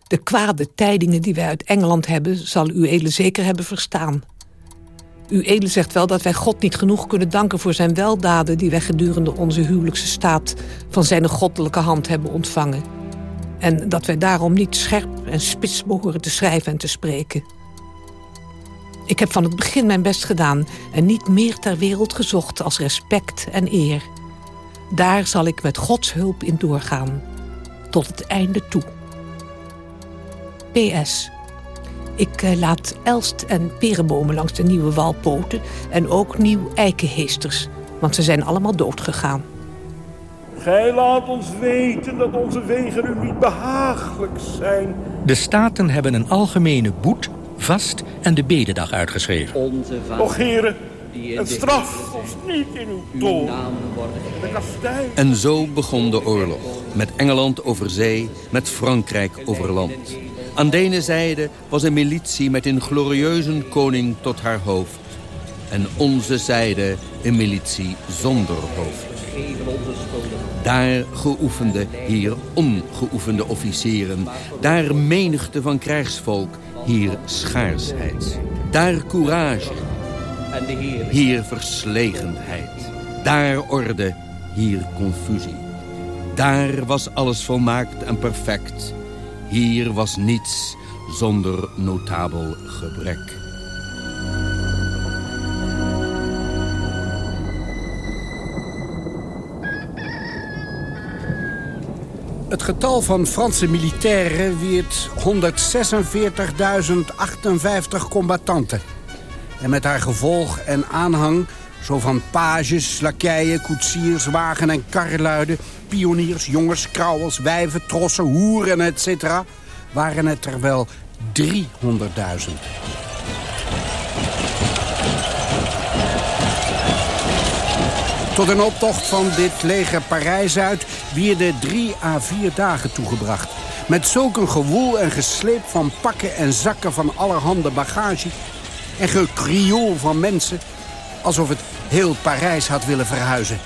De kwade tijdingen die wij uit Engeland hebben... zal u edele zeker hebben verstaan. U edele zegt wel dat wij God niet genoeg kunnen danken... voor zijn weldaden die wij gedurende onze huwelijkse staat... van zijn goddelijke hand hebben ontvangen. En dat wij daarom niet scherp en spits behoren te schrijven en te spreken. Ik heb van het begin mijn best gedaan... en niet meer ter wereld gezocht als respect en eer... Daar zal ik met Gods hulp in doorgaan. Tot het einde toe. PS. Ik eh, laat elst en perenbomen langs de nieuwe walpoten... en ook nieuw eikenheesters. Want ze zijn allemaal doodgegaan. Gij laat ons weten dat onze wegen u niet behagelijk zijn. De staten hebben een algemene boet, vast en de bededag uitgeschreven. Och heren, het straf ons niet in uw toon. En zo begon de oorlog. Met Engeland over zee, met Frankrijk over land. Aan de zijde was een militie met een glorieuze koning tot haar hoofd. En onze zijde een militie zonder hoofd. Daar geoefende, hier ongeoefende officieren. Daar menigte van krijgsvolk, hier schaarsheid. Daar courage, hier verslegenheid. Daar orde, hier confusie. Daar was alles volmaakt en perfect. Hier was niets zonder notabel gebrek. Het getal van Franse militairen wiert 146.058 combattanten. En met haar gevolg en aanhang, zo van pages, lakeien, koetsiers, wagen- en karreluiden... pioniers, jongens, krauwels, wijven, trossen, hoeren, etc. waren het er wel 300.000. Tot een optocht van dit leger Parijs uit wierde drie à vier dagen toegebracht. Met zulk een gewoel en gesleep van pakken en zakken van allerhande bagage... en gekrioel van mensen, alsof het heel Parijs had willen verhuizen.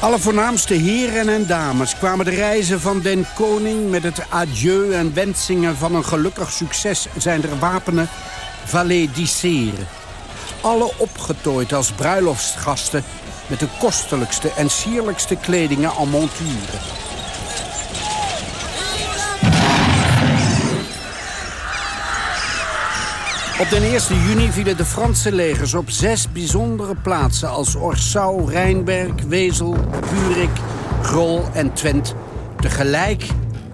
Alle voornaamste heren en dames kwamen de reizen van den koning... met het adieu en wensingen van een gelukkig succes zijn er wapenen validiceren. Alle opgetooid als bruiloftsgasten met de kostelijkste en sierlijkste kledingen en monturen. Op den 1 juni vielen de Franse legers op zes bijzondere plaatsen... als Orsau, Rijnberg, Wezel, Burik, Grol en Twent... tegelijk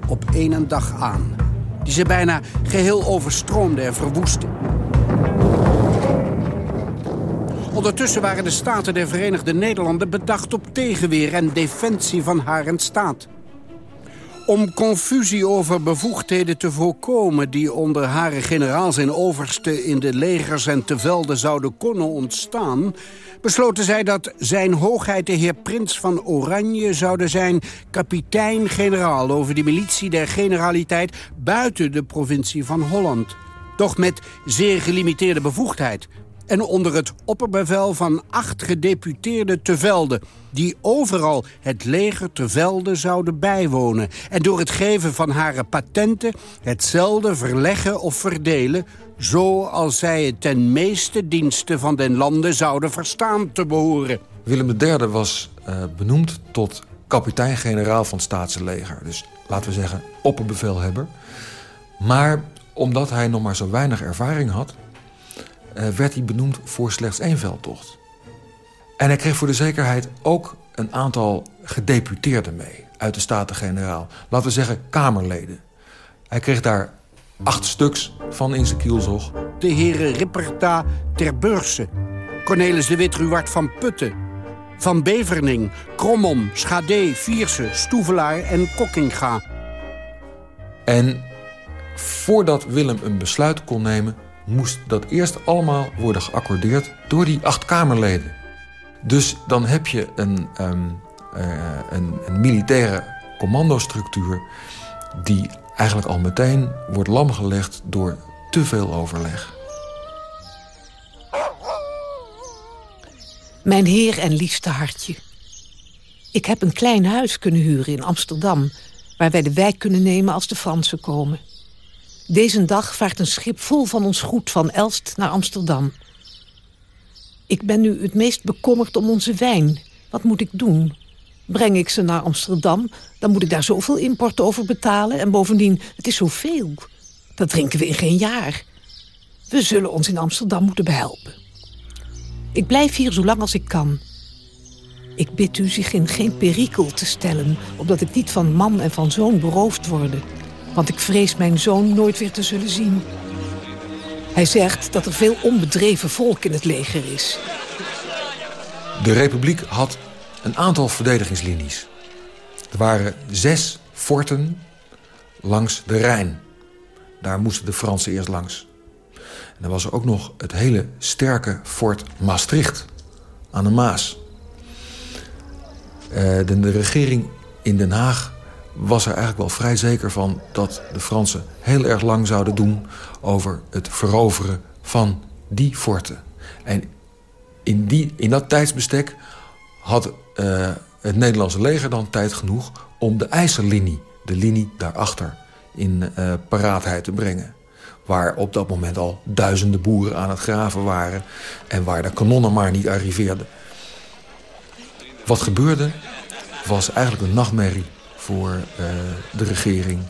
op één dag aan. Die ze bijna geheel overstroomden en verwoestten. Ondertussen waren de Staten der Verenigde Nederlanden bedacht op tegenweer en defensie van haar en staat. Om confusie over bevoegdheden te voorkomen die onder hare generaals en oversten in de legers en te velden zouden kunnen ontstaan, besloten zij dat zijn hoogheid de heer Prins van Oranje zouden zijn kapitein-generaal over de militie der generaliteit buiten de provincie van Holland. Doch met zeer gelimiteerde bevoegdheid, en onder het opperbevel van acht gedeputeerde te velden... die overal het leger te velden zouden bijwonen... en door het geven van hare patenten hetzelfde verleggen of verdelen... zoals zij het ten meeste diensten van den landen zouden verstaan te behoren. Willem III was uh, benoemd tot kapitein-generaal van het Staatse leger. Dus laten we zeggen opperbevelhebber. Maar omdat hij nog maar zo weinig ervaring had werd hij benoemd voor slechts één veldtocht. En hij kreeg voor de zekerheid ook een aantal gedeputeerden mee uit de Staten-Generaal. Laten we zeggen Kamerleden. Hij kreeg daar acht stuks van in zijn kielzog. De heren Ripperta ter Beurse, Cornelis de Wit-Ruwart van Putten... Van Beverning, Krommom, Schade, Vierse, Stoevelaar en Kokkinga. En voordat Willem een besluit kon nemen moest dat eerst allemaal worden geaccordeerd door die acht Kamerleden. Dus dan heb je een, um, uh, een, een militaire commandostructuur die eigenlijk al meteen wordt lamgelegd door te veel overleg. Mijn heer en liefste hartje. Ik heb een klein huis kunnen huren in Amsterdam... waar wij de wijk kunnen nemen als de Fransen komen. Deze dag vaart een schip vol van ons goed van Elst naar Amsterdam. Ik ben nu het meest bekommerd om onze wijn. Wat moet ik doen? Breng ik ze naar Amsterdam, dan moet ik daar zoveel import over betalen... en bovendien, het is zoveel. Dat drinken we in geen jaar. We zullen ons in Amsterdam moeten behelpen. Ik blijf hier zo lang als ik kan. Ik bid u zich in geen perikel te stellen... opdat ik niet van man en van zoon beroofd worden... Want ik vrees mijn zoon nooit weer te zullen zien. Hij zegt dat er veel onbedreven volk in het leger is. De Republiek had een aantal verdedigingslinies. Er waren zes forten langs de Rijn. Daar moesten de Fransen eerst langs. En dan was er ook nog het hele sterke fort Maastricht aan de Maas. De, de regering in Den Haag was er eigenlijk wel vrij zeker van... dat de Fransen heel erg lang zouden doen over het veroveren van die forten. En in, die, in dat tijdsbestek had uh, het Nederlandse leger dan tijd genoeg... om de IJssellinie, de linie daarachter, in uh, paraatheid te brengen. Waar op dat moment al duizenden boeren aan het graven waren... en waar de kanonnen maar niet arriveerden. Wat gebeurde was eigenlijk een nachtmerrie voor uh, de regering.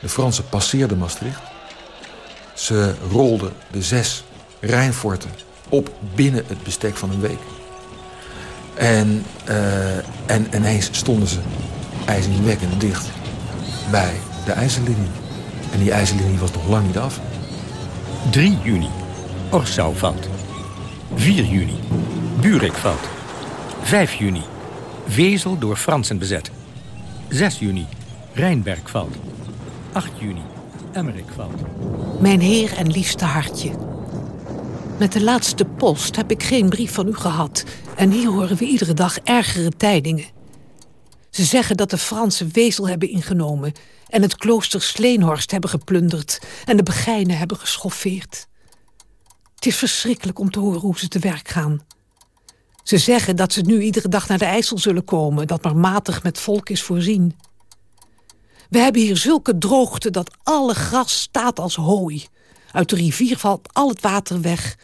De Fransen passeerden Maastricht. Ze rolden de zes Rijnforten op binnen het bestek van een week. En, uh, en ineens stonden ze ijzingwekkend dicht bij de IJzerlinie. En die IJzerlinie was nog lang niet af. 3 juni, Orsau valt. 4 juni, valt. 5 juni, Vezel door Fransen bezet. 6 juni, Rijnberg valt. 8 juni, Emmerik valt. Mijn heer en liefste hartje. Met de laatste post heb ik geen brief van u gehad. En hier horen we iedere dag ergere tijdingen. Ze zeggen dat de Fransen Wezel hebben ingenomen... en het klooster Sleenhorst hebben geplunderd... en de begijnen hebben geschoffeerd. Het is verschrikkelijk om te horen hoe ze te werk gaan. Ze zeggen dat ze nu iedere dag naar de IJssel zullen komen... dat maar matig met volk is voorzien. We hebben hier zulke droogte dat alle gras staat als hooi. Uit de rivier valt al het water weg.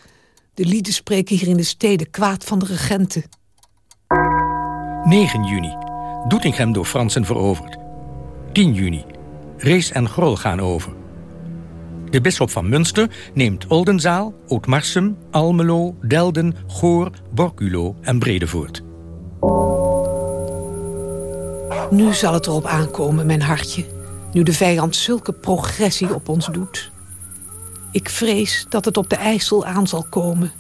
De lieden spreken hier in de steden kwaad van de regenten. 9 juni. Doetinchem door Fransen veroverd. 10 juni. Rees en Grol gaan over. De bisschop van Münster neemt Oldenzaal, Ootmarsum, Almelo, Delden, Goor, Borculo en Bredevoort. Nu zal het erop aankomen, mijn hartje. Nu de vijand zulke progressie op ons doet. Ik vrees dat het op de IJssel aan zal komen.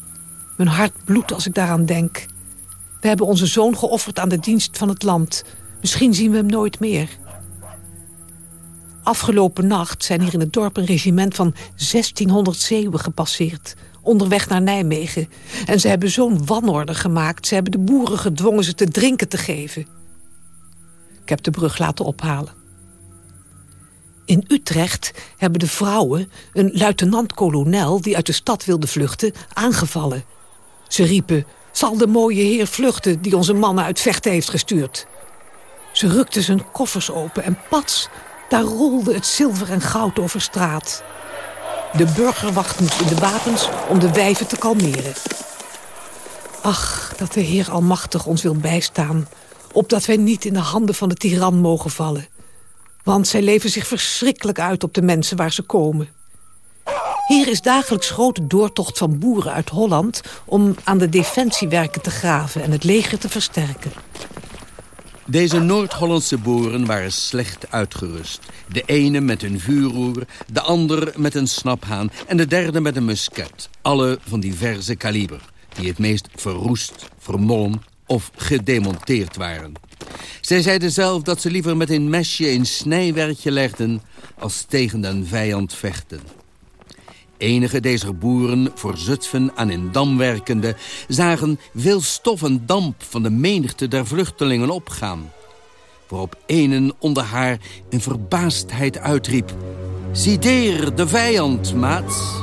Mijn hart bloedt als ik daaraan denk. We hebben onze zoon geofferd aan de dienst van het land. Misschien zien we hem nooit meer. Afgelopen nacht zijn hier in het dorp een regiment van 1600 zeeuwen gepasseerd. Onderweg naar Nijmegen. En ze hebben zo'n wanorde gemaakt. Ze hebben de boeren gedwongen ze te drinken te geven. Ik heb de brug laten ophalen. In Utrecht hebben de vrouwen een luitenant-kolonel... die uit de stad wilde vluchten, aangevallen. Ze riepen, zal de mooie heer vluchten... die onze mannen uit vechten heeft gestuurd. Ze rukten zijn koffers open en pats, daar rolde het zilver en goud over straat. De burgerwacht moest in de wapens om de wijven te kalmeren. Ach, dat de Heer Almachtig ons wil bijstaan... opdat wij niet in de handen van de tiran mogen vallen... Want zij leven zich verschrikkelijk uit op de mensen waar ze komen. Hier is dagelijks grote doortocht van boeren uit Holland... om aan de defensiewerken te graven en het leger te versterken. Deze Noord-Hollandse boeren waren slecht uitgerust. De ene met een vuurroer, de ander met een snaphaan... en de derde met een musket. Alle van diverse kaliber, die het meest verroest, vermolmd of gedemonteerd waren. Zij zeiden zelf dat ze liever met een mesje een snijwerkje legden... als tegen den vijand vechten. Enige deze boeren voor Zutphen aan een dam werkende... zagen veel stof en damp van de menigte der vluchtelingen opgaan. Waarop een onder haar in verbaasdheid uitriep... Zideer de vijand, maats!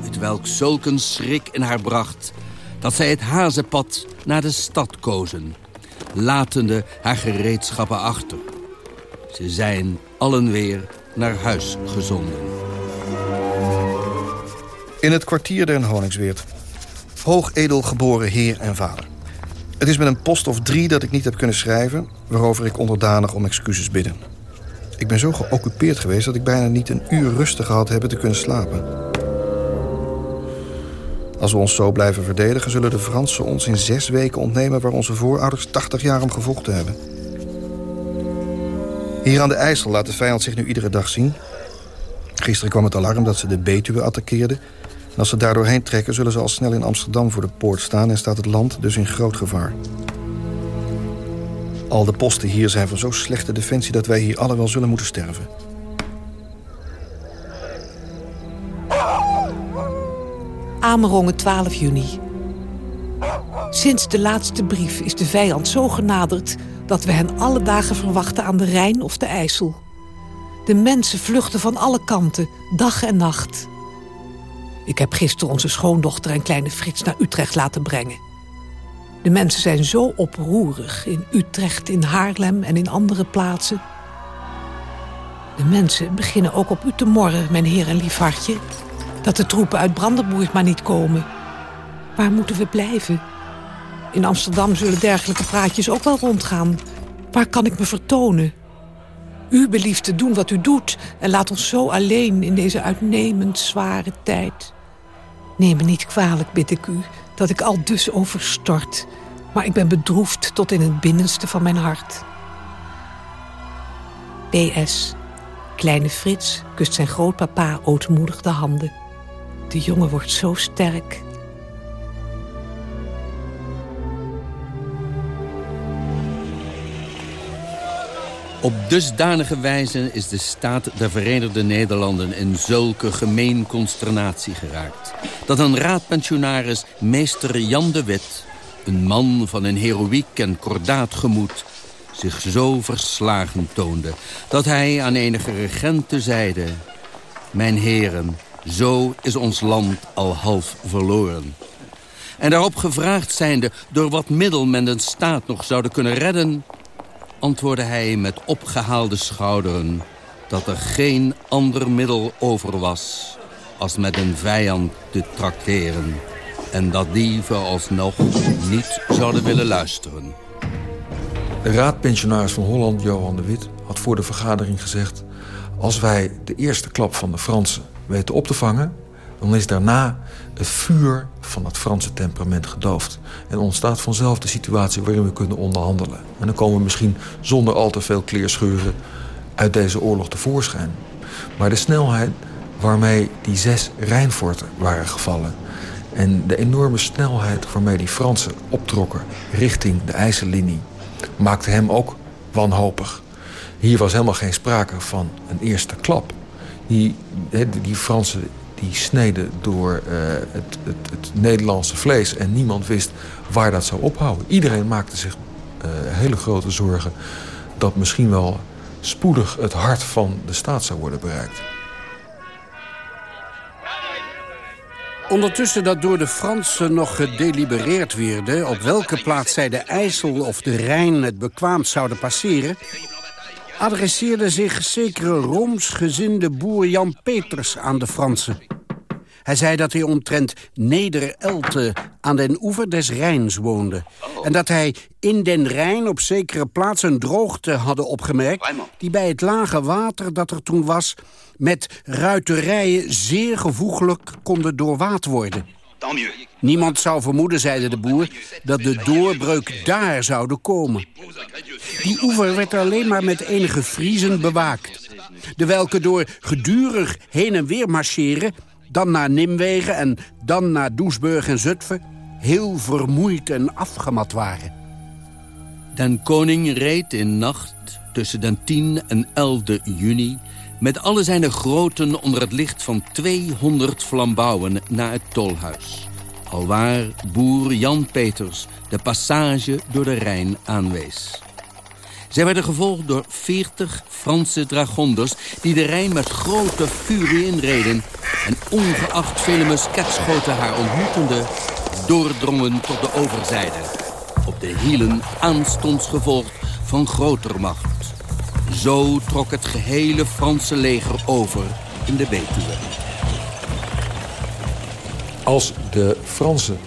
Het welk zulk schrik in haar bracht... dat zij het hazenpad naar de stad kozen latende haar gereedschappen achter. Ze zijn allen weer naar huis gezonden. In het kwartier den Honingsweert. Hoogedel geboren heer en vader. Het is met een post of drie dat ik niet heb kunnen schrijven... waarover ik onderdanig om excuses bidden. Ik ben zo geoccupeerd geweest dat ik bijna niet een uur rustig gehad heb te kunnen slapen. Als we ons zo blijven verdedigen... zullen de Fransen ons in zes weken ontnemen... waar onze voorouders 80 jaar om gevochten hebben. Hier aan de IJssel laat de vijand zich nu iedere dag zien. Gisteren kwam het alarm dat ze de Betuwe attaqueerden. Als ze daardoorheen trekken, zullen ze al snel in Amsterdam voor de poort staan... en staat het land dus in groot gevaar. Al de posten hier zijn van zo slechte defensie... dat wij hier alle wel zullen moeten sterven. Amerongen 12 juni. Sinds de laatste brief is de vijand zo genaderd... dat we hen alle dagen verwachten aan de Rijn of de IJssel. De mensen vluchten van alle kanten, dag en nacht. Ik heb gisteren onze schoondochter en kleine Frits naar Utrecht laten brengen. De mensen zijn zo oproerig in Utrecht, in Haarlem en in andere plaatsen. De mensen beginnen ook op u te morren, mijn heer en lief hartje. Dat de troepen uit Brandenburg maar niet komen. Waar moeten we blijven? In Amsterdam zullen dergelijke praatjes ook wel rondgaan. Waar kan ik me vertonen? U belieft te doen wat u doet... en laat ons zo alleen in deze uitnemend zware tijd. Neem me niet kwalijk, bid ik u, dat ik al dus overstort. Maar ik ben bedroefd tot in het binnenste van mijn hart. PS. Kleine Frits kust zijn grootpapa ootmoedig de handen. De jongen wordt zo sterk. Op dusdanige wijze is de staat der Verenigde Nederlanden in zulke gemeen consternatie geraakt... dat een raadpensionaris, meester Jan de Wit... een man van een heroïek en kordaat gemoed... zich zo verslagen toonde dat hij aan enige regenten zeide... Mijn heren, zo is ons land al half verloren. En daarop gevraagd zijnde door wat middel men de staat nog zouden kunnen redden antwoordde hij met opgehaalde schouderen... dat er geen ander middel over was als met een vijand te trakteren... en dat die vooralsnog niet zouden willen luisteren. De raadpensionaris van Holland, Johan de Wit, had voor de vergadering gezegd... als wij de eerste klap van de Fransen weten op te vangen... dan is daarna het vuur van het Franse temperament gedoofd. En ontstaat vanzelf de situatie waarin we kunnen onderhandelen. En dan komen we misschien zonder al te veel kleerscheuren uit deze oorlog tevoorschijn. Maar de snelheid waarmee die zes Rijnforten waren gevallen... en de enorme snelheid waarmee die Fransen optrokken richting de IJssellinie... maakte hem ook wanhopig. Hier was helemaal geen sprake van een eerste klap. Die, die Fransen die sneden door uh, het, het, het, Nederlandse vlees. En niemand wist waar dat zou ophouden. Iedereen maakte zich uh, hele grote zorgen dat misschien wel spoedig het hart van de staat zou worden bereikt. Ondertussen dat door de Fransen nog gedelibereerd werd... op welke plaats zij de IJssel of de Rijn het bekwaamst zouden passeren... adresseerde zich zekere roomsgezinde boer Jan Peters aan de Fransen. Hij zei dat hij omtrent Neder-Elte aan den oever des Rijns woonde. En dat hij in den Rijn op zekere plaats een droogte hadden opgemerkt... die bij het lage water dat er toen was... met ruiterijen zeer gevoeglijk konden doorwaad worden. Niemand zou vermoeden, zeide de boer, dat de doorbreuk daar zouden komen. Die oever werd alleen maar met enige Friezen bewaakt. De welke door gedurig heen en weer marcheren dan naar Nimwegen en dan naar Doesburg en Zutphen... heel vermoeid en afgemat waren. Den koning reed in nacht tussen den 10 en 11 juni... met alle zijn groten onder het licht van 200 flambouwen naar het tolhuis. Alwaar boer Jan Peters de passage door de Rijn aanwees. Zij werden gevolgd door 40 Franse dragonders... die de Rijn met grote furie inreden... en ongeacht vele musketschoten haar ontmoetende... doordrongen tot de overzijde. Op de hielen aanstonds gevolgd van groter macht. Zo trok het gehele Franse leger over in de Betuwe. Als de Fransen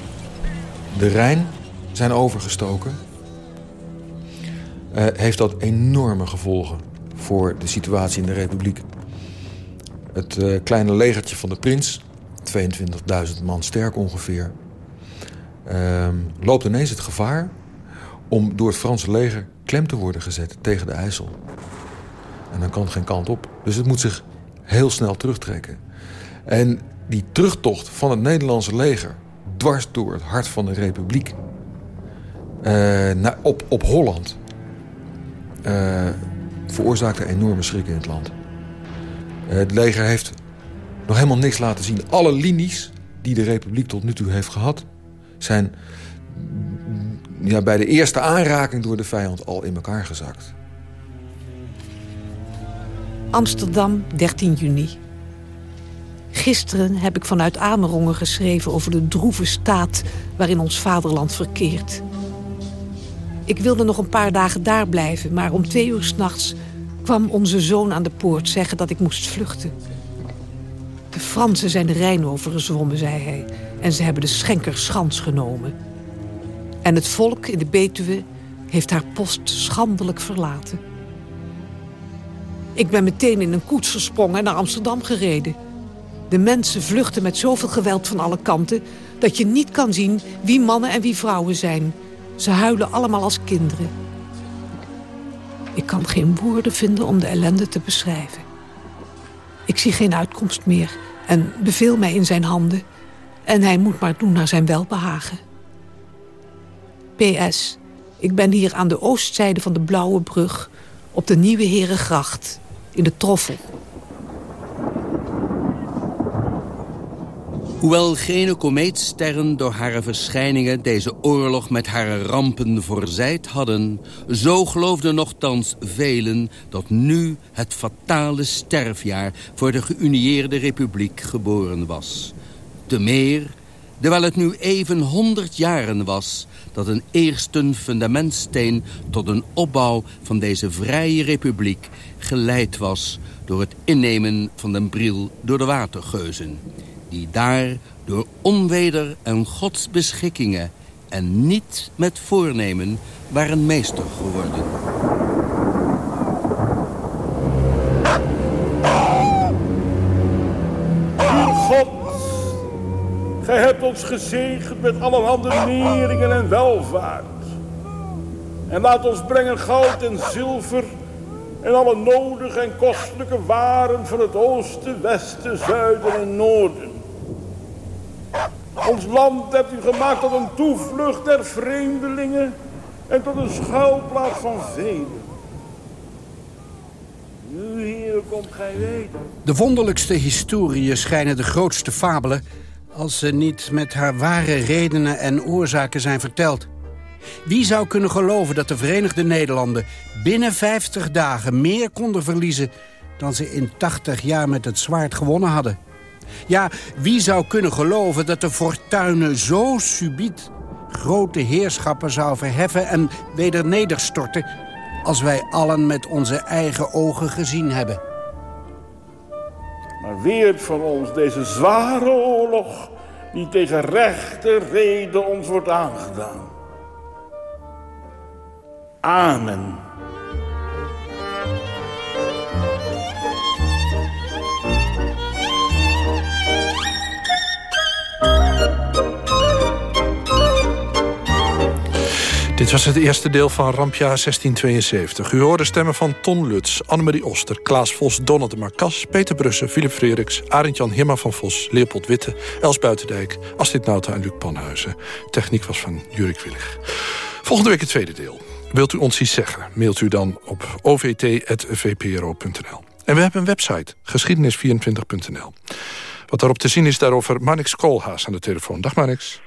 de Rijn zijn overgestoken uh, heeft dat enorme gevolgen voor de situatie in de Republiek. Het uh, kleine legertje van de prins, 22.000 man sterk ongeveer, uh, loopt ineens het gevaar om door het Franse leger klem te worden gezet tegen de IJssel. En dan kan geen kant op. Dus het moet zich heel snel terugtrekken. En die terugtocht van het Nederlandse leger... dwars door het hart van de republiek... Uh, naar, op, op Holland... Uh, veroorzaakte enorme schrik in het land. Uh, het leger heeft nog helemaal niks laten zien. Alle linies die de republiek tot nu toe heeft gehad... zijn ja, bij de eerste aanraking door de vijand al in elkaar gezakt. Amsterdam, 13 juni. Gisteren heb ik vanuit Amerongen geschreven over de droeve staat waarin ons vaderland verkeert. Ik wilde nog een paar dagen daar blijven, maar om twee uur s'nachts kwam onze zoon aan de poort zeggen dat ik moest vluchten. De Fransen zijn de Rijn overgezwommen, zei hij, en ze hebben de Schenkerschans genomen. En het volk in de Betuwe heeft haar post schandelijk verlaten. Ik ben meteen in een koets gesprongen en naar Amsterdam gereden. De mensen vluchten met zoveel geweld van alle kanten... dat je niet kan zien wie mannen en wie vrouwen zijn. Ze huilen allemaal als kinderen. Ik kan geen woorden vinden om de ellende te beschrijven. Ik zie geen uitkomst meer en beveel mij in zijn handen... en hij moet maar doen naar zijn welbehagen. PS, ik ben hier aan de oostzijde van de Blauwe Brug... op de Nieuwe Herengracht, in de Troffel. Hoewel geen komeetsterren door haar verschijningen deze oorlog met haar rampen voorzijd hadden, zo geloofden nogthans velen dat nu het fatale sterfjaar voor de geünieerde republiek geboren was. Te meer, terwijl het nu even honderd jaren was dat een eerste fundamentsteen tot een opbouw van deze vrije republiek geleid was door het innemen van den Bril door de watergeuzen die daar door onweder en Gods beschikkingen en niet met voornemen waren meester geworden. Gij hebt ons gezegend met allerhande neringen en welvaart. En laat ons brengen goud en zilver en alle nodige en kostelijke waren van het oosten, westen, zuiden en noorden. Ons land hebt u gemaakt tot een toevlucht der vreemdelingen en tot een schuilplaats van velen. Nu, hier komt gij weten. De wonderlijkste historieën schijnen de grootste fabelen... als ze niet met haar ware redenen en oorzaken zijn verteld. Wie zou kunnen geloven dat de Verenigde Nederlanden... binnen 50 dagen meer konden verliezen... dan ze in 80 jaar met het zwaard gewonnen hadden? Ja, wie zou kunnen geloven dat de fortuinen zo subiet grote heerschappen zou verheffen en weder nederstorten... als wij allen met onze eigen ogen gezien hebben. Maar weert van ons deze zware oorlog... die tegen rechte reden ons wordt aangedaan. Amen. Dit was het eerste deel van Rampjaar 1672. U hoorde stemmen van Ton Lutz, Annemarie Oster, Klaas Vos, Donald de Marcas... Peter Brussen, Philip Frederiks, Arend-Jan Hirma van Vos... Leopold Witte, Els Buitendijk, Astrid Nauta en Luc Panhuizen. Techniek was van Jurik Willig. Volgende week het tweede deel. Wilt u ons iets zeggen? Mailt u dan op ovt.vpro.nl. En we hebben een website, geschiedenis24.nl. Wat daarop te zien is daarover Marnix Koolhaas aan de telefoon. Dag Marnix.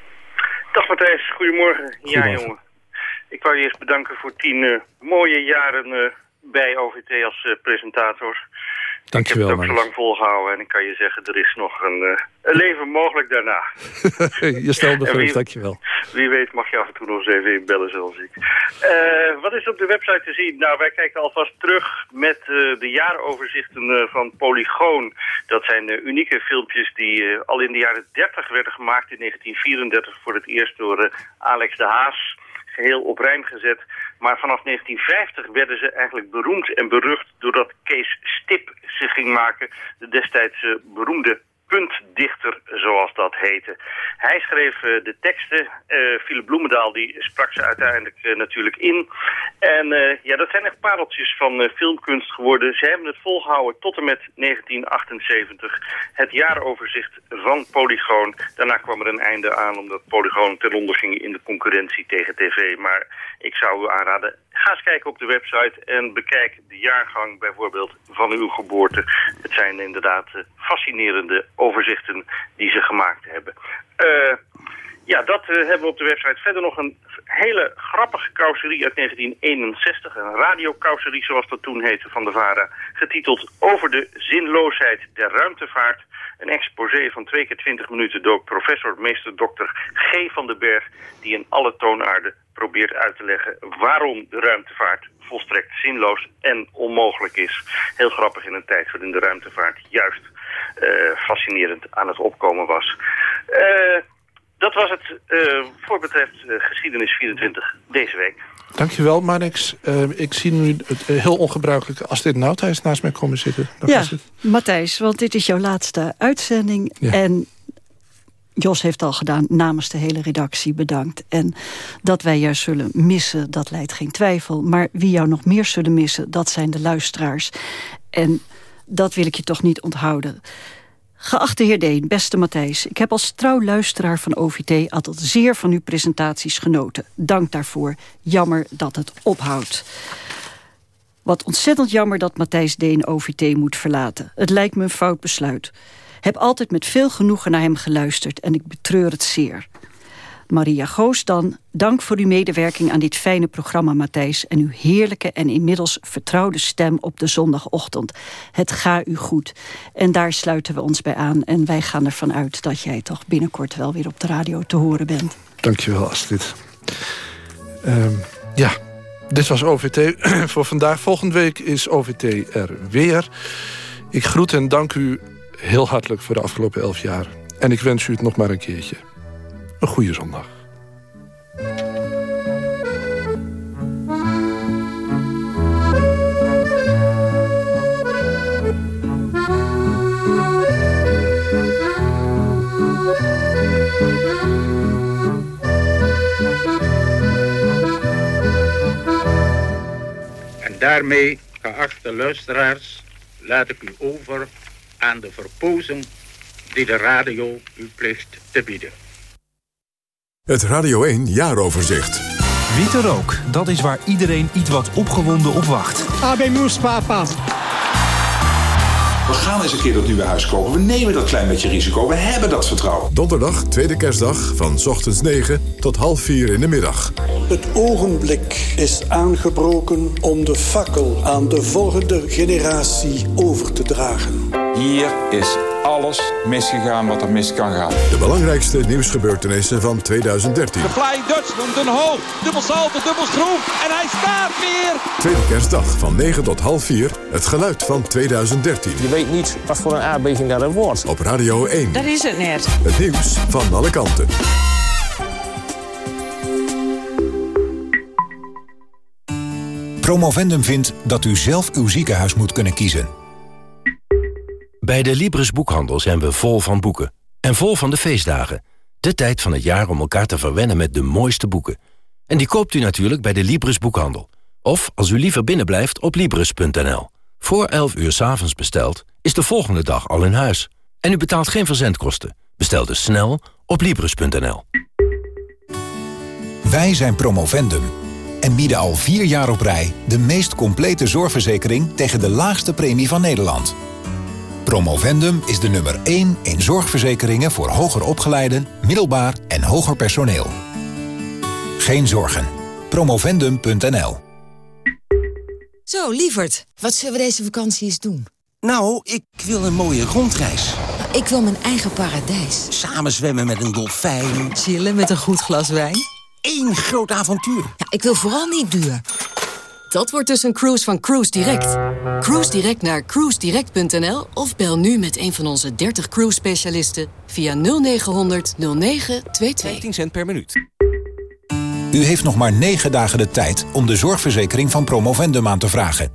Dag Matthijs, goedemorgen. Ja jongen. Ik wou je eerst bedanken voor tien uh, mooie jaren uh, bij OVT als uh, presentator. Dankjewel, Ik heb het ook zo lang volgehouden en ik kan je zeggen, er is nog een, een leven mogelijk daarna. je stelt me gerust, dankjewel. Wie weet mag je af en toe nog eens even inbellen zoals ik. wat is op de website te zien? Nou, wij kijken alvast terug met de jaaroverzichten van Polygoon. Dat zijn unieke filmpjes die al in de jaren 30 werden gemaakt in 1934 voor het eerst door Alex de Haas geheel op rijm gezet. Maar vanaf 1950 werden ze eigenlijk beroemd en berucht... doordat Kees Stip zich ging maken, de destijds beroemde puntdichter, zoals dat heette. Hij schreef uh, de teksten. Uh, Philip Bloemendaal die sprak ze uiteindelijk uh, natuurlijk in. En ja, dat zijn echt pareltjes van filmkunst geworden. Ze hebben het volgehouden tot en met 1978. Het jaaroverzicht van Polygoon. Daarna kwam er een einde aan omdat Polygoon ten onder ging in de concurrentie tegen tv. Maar ik zou u aanraden, ga eens kijken op de website en bekijk de jaargang bijvoorbeeld van uw geboorte. Het zijn inderdaad fascinerende overzichten die ze gemaakt hebben. Uh, ja, dat uh, hebben we op de website. Verder nog een hele grappige causerie uit 1961. Een radiocauserie, zoals dat toen heette, van de VARA. Getiteld Over de zinloosheid der ruimtevaart. Een exposé van twee keer 20 minuten door professor meester dokter G. van den Berg... die in alle toonaarden probeert uit te leggen waarom de ruimtevaart volstrekt zinloos en onmogelijk is. Heel grappig in een tijd waarin de ruimtevaart juist uh, fascinerend aan het opkomen was. Uh, dat was het uh, voor betreft geschiedenis 24 deze week. Dankjewel, Marnix. ik zie nu het heel ongebruikelijke Astrid Nouthuis naast mij komen zitten. Dat ja, Matthijs, want dit is jouw laatste uitzending. En Jos heeft al gedaan namens de hele redactie bedankt. En dat wij jou zullen missen, dat leidt geen twijfel. Maar wie jou nog meer zullen missen, dat zijn de luisteraars. En dat wil ik je toch niet onthouden. Geachte heer Deen, beste Matthijs... ik heb als trouw luisteraar van OVT altijd zeer van uw presentaties genoten. Dank daarvoor. Jammer dat het ophoudt. Wat ontzettend jammer dat Matthijs Deen OVT moet verlaten. Het lijkt me een fout besluit. Heb altijd met veel genoegen naar hem geluisterd... en ik betreur het zeer. Maria Goos dan, dank voor uw medewerking aan dit fijne programma, Matthijs... en uw heerlijke en inmiddels vertrouwde stem op de zondagochtend. Het ga u goed. En daar sluiten we ons bij aan. En wij gaan ervan uit dat jij toch binnenkort wel weer op de radio te horen bent. Dankjewel, Astrid. Um, ja, dit was OVT voor vandaag. Volgende week is OVT er weer. Ik groet en dank u heel hartelijk voor de afgelopen elf jaar. En ik wens u het nog maar een keertje een goede zondag. En daarmee, geachte luisteraars, laat ik u over aan de verpozen die de radio u plicht te bieden. Het Radio 1 jaaroverzicht. Witte rook, dat is waar iedereen iets wat opgewonden op wacht. Abemus papa. We gaan eens een keer dat nieuwe huis kopen. We nemen dat klein beetje risico. We hebben dat vertrouwen. Donderdag, tweede kerstdag, van ochtends 9 tot half 4 in de middag. Het ogenblik is aangebroken om de fakkel aan de volgende generatie over te dragen. Hier is alles misgegaan wat er mis kan gaan. De belangrijkste nieuwsgebeurtenissen van 2013. De Flying Dutchman, Den Hoog, dubbel salto, dubbel schroef en hij staat weer. Tweede kerstdag van 9 tot half 4, het geluid van 2013. Je weet niet wat voor een aardbeving dat er wordt. Op Radio 1. Dat is het net. Het nieuws van alle kanten. Promovendum vindt dat u zelf uw ziekenhuis moet kunnen kiezen. Bij de Libris Boekhandel zijn we vol van boeken. En vol van de feestdagen. De tijd van het jaar om elkaar te verwennen met de mooiste boeken. En die koopt u natuurlijk bij de Libris Boekhandel. Of, als u liever binnenblijft, op Libris.nl. Voor 11 uur s'avonds besteld, is de volgende dag al in huis. En u betaalt geen verzendkosten. Bestel dus snel op Libris.nl. Wij zijn Promovendum en bieden al vier jaar op rij... de meest complete zorgverzekering tegen de laagste premie van Nederland... Promovendum is de nummer 1 in zorgverzekeringen voor hoger opgeleiden, middelbaar en hoger personeel. Geen zorgen. Promovendum.nl Zo, lieverd, wat zullen we deze vakantie eens doen? Nou, ik wil een mooie rondreis. Ik wil mijn eigen paradijs. Samen zwemmen met een dolfijn. Chillen met een goed glas wijn. Eén groot avontuur. Ja, ik wil vooral niet duur. Dat wordt dus een cruise van Cruise Direct. Cruise Direct naar cruisedirect.nl of bel nu met een van onze 30 cruise specialisten via 0900 0922. 15 cent per minuut. U heeft nog maar 9 dagen de tijd om de zorgverzekering van Promovendum aan te vragen.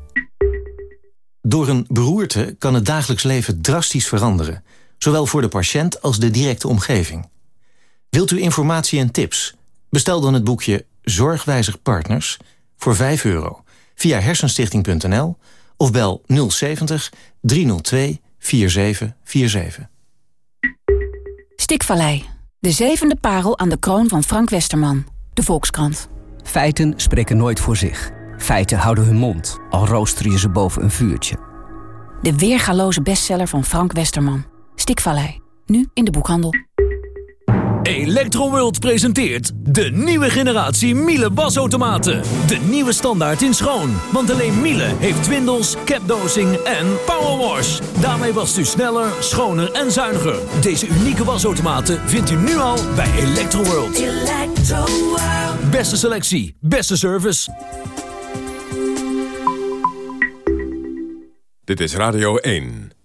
Door een beroerte kan het dagelijks leven drastisch veranderen. zowel voor de patiënt als de directe omgeving. Wilt u informatie en tips? Bestel dan het boekje Zorgwijzig Partners voor 5 euro via hersenstichting.nl of bel 070 302 4747. Stikvallei, de zevende parel aan de kroon van Frank Westerman, de Volkskrant. Feiten spreken nooit voor zich. Feiten houden hun mond, al rooster je ze boven een vuurtje. De weergaloze bestseller van Frank Westerman. Stikvallei, nu in de boekhandel. Electroworld presenteert de nieuwe generatie Miele wasautomaten. De nieuwe standaard in schoon. Want alleen Miele heeft twindels, capdosing en powerwash. Daarmee wast u sneller, schoner en zuiniger. Deze unieke wasautomaten vindt u nu al bij Electroworld. Electroworld. Beste selectie, beste service. Dit is Radio 1.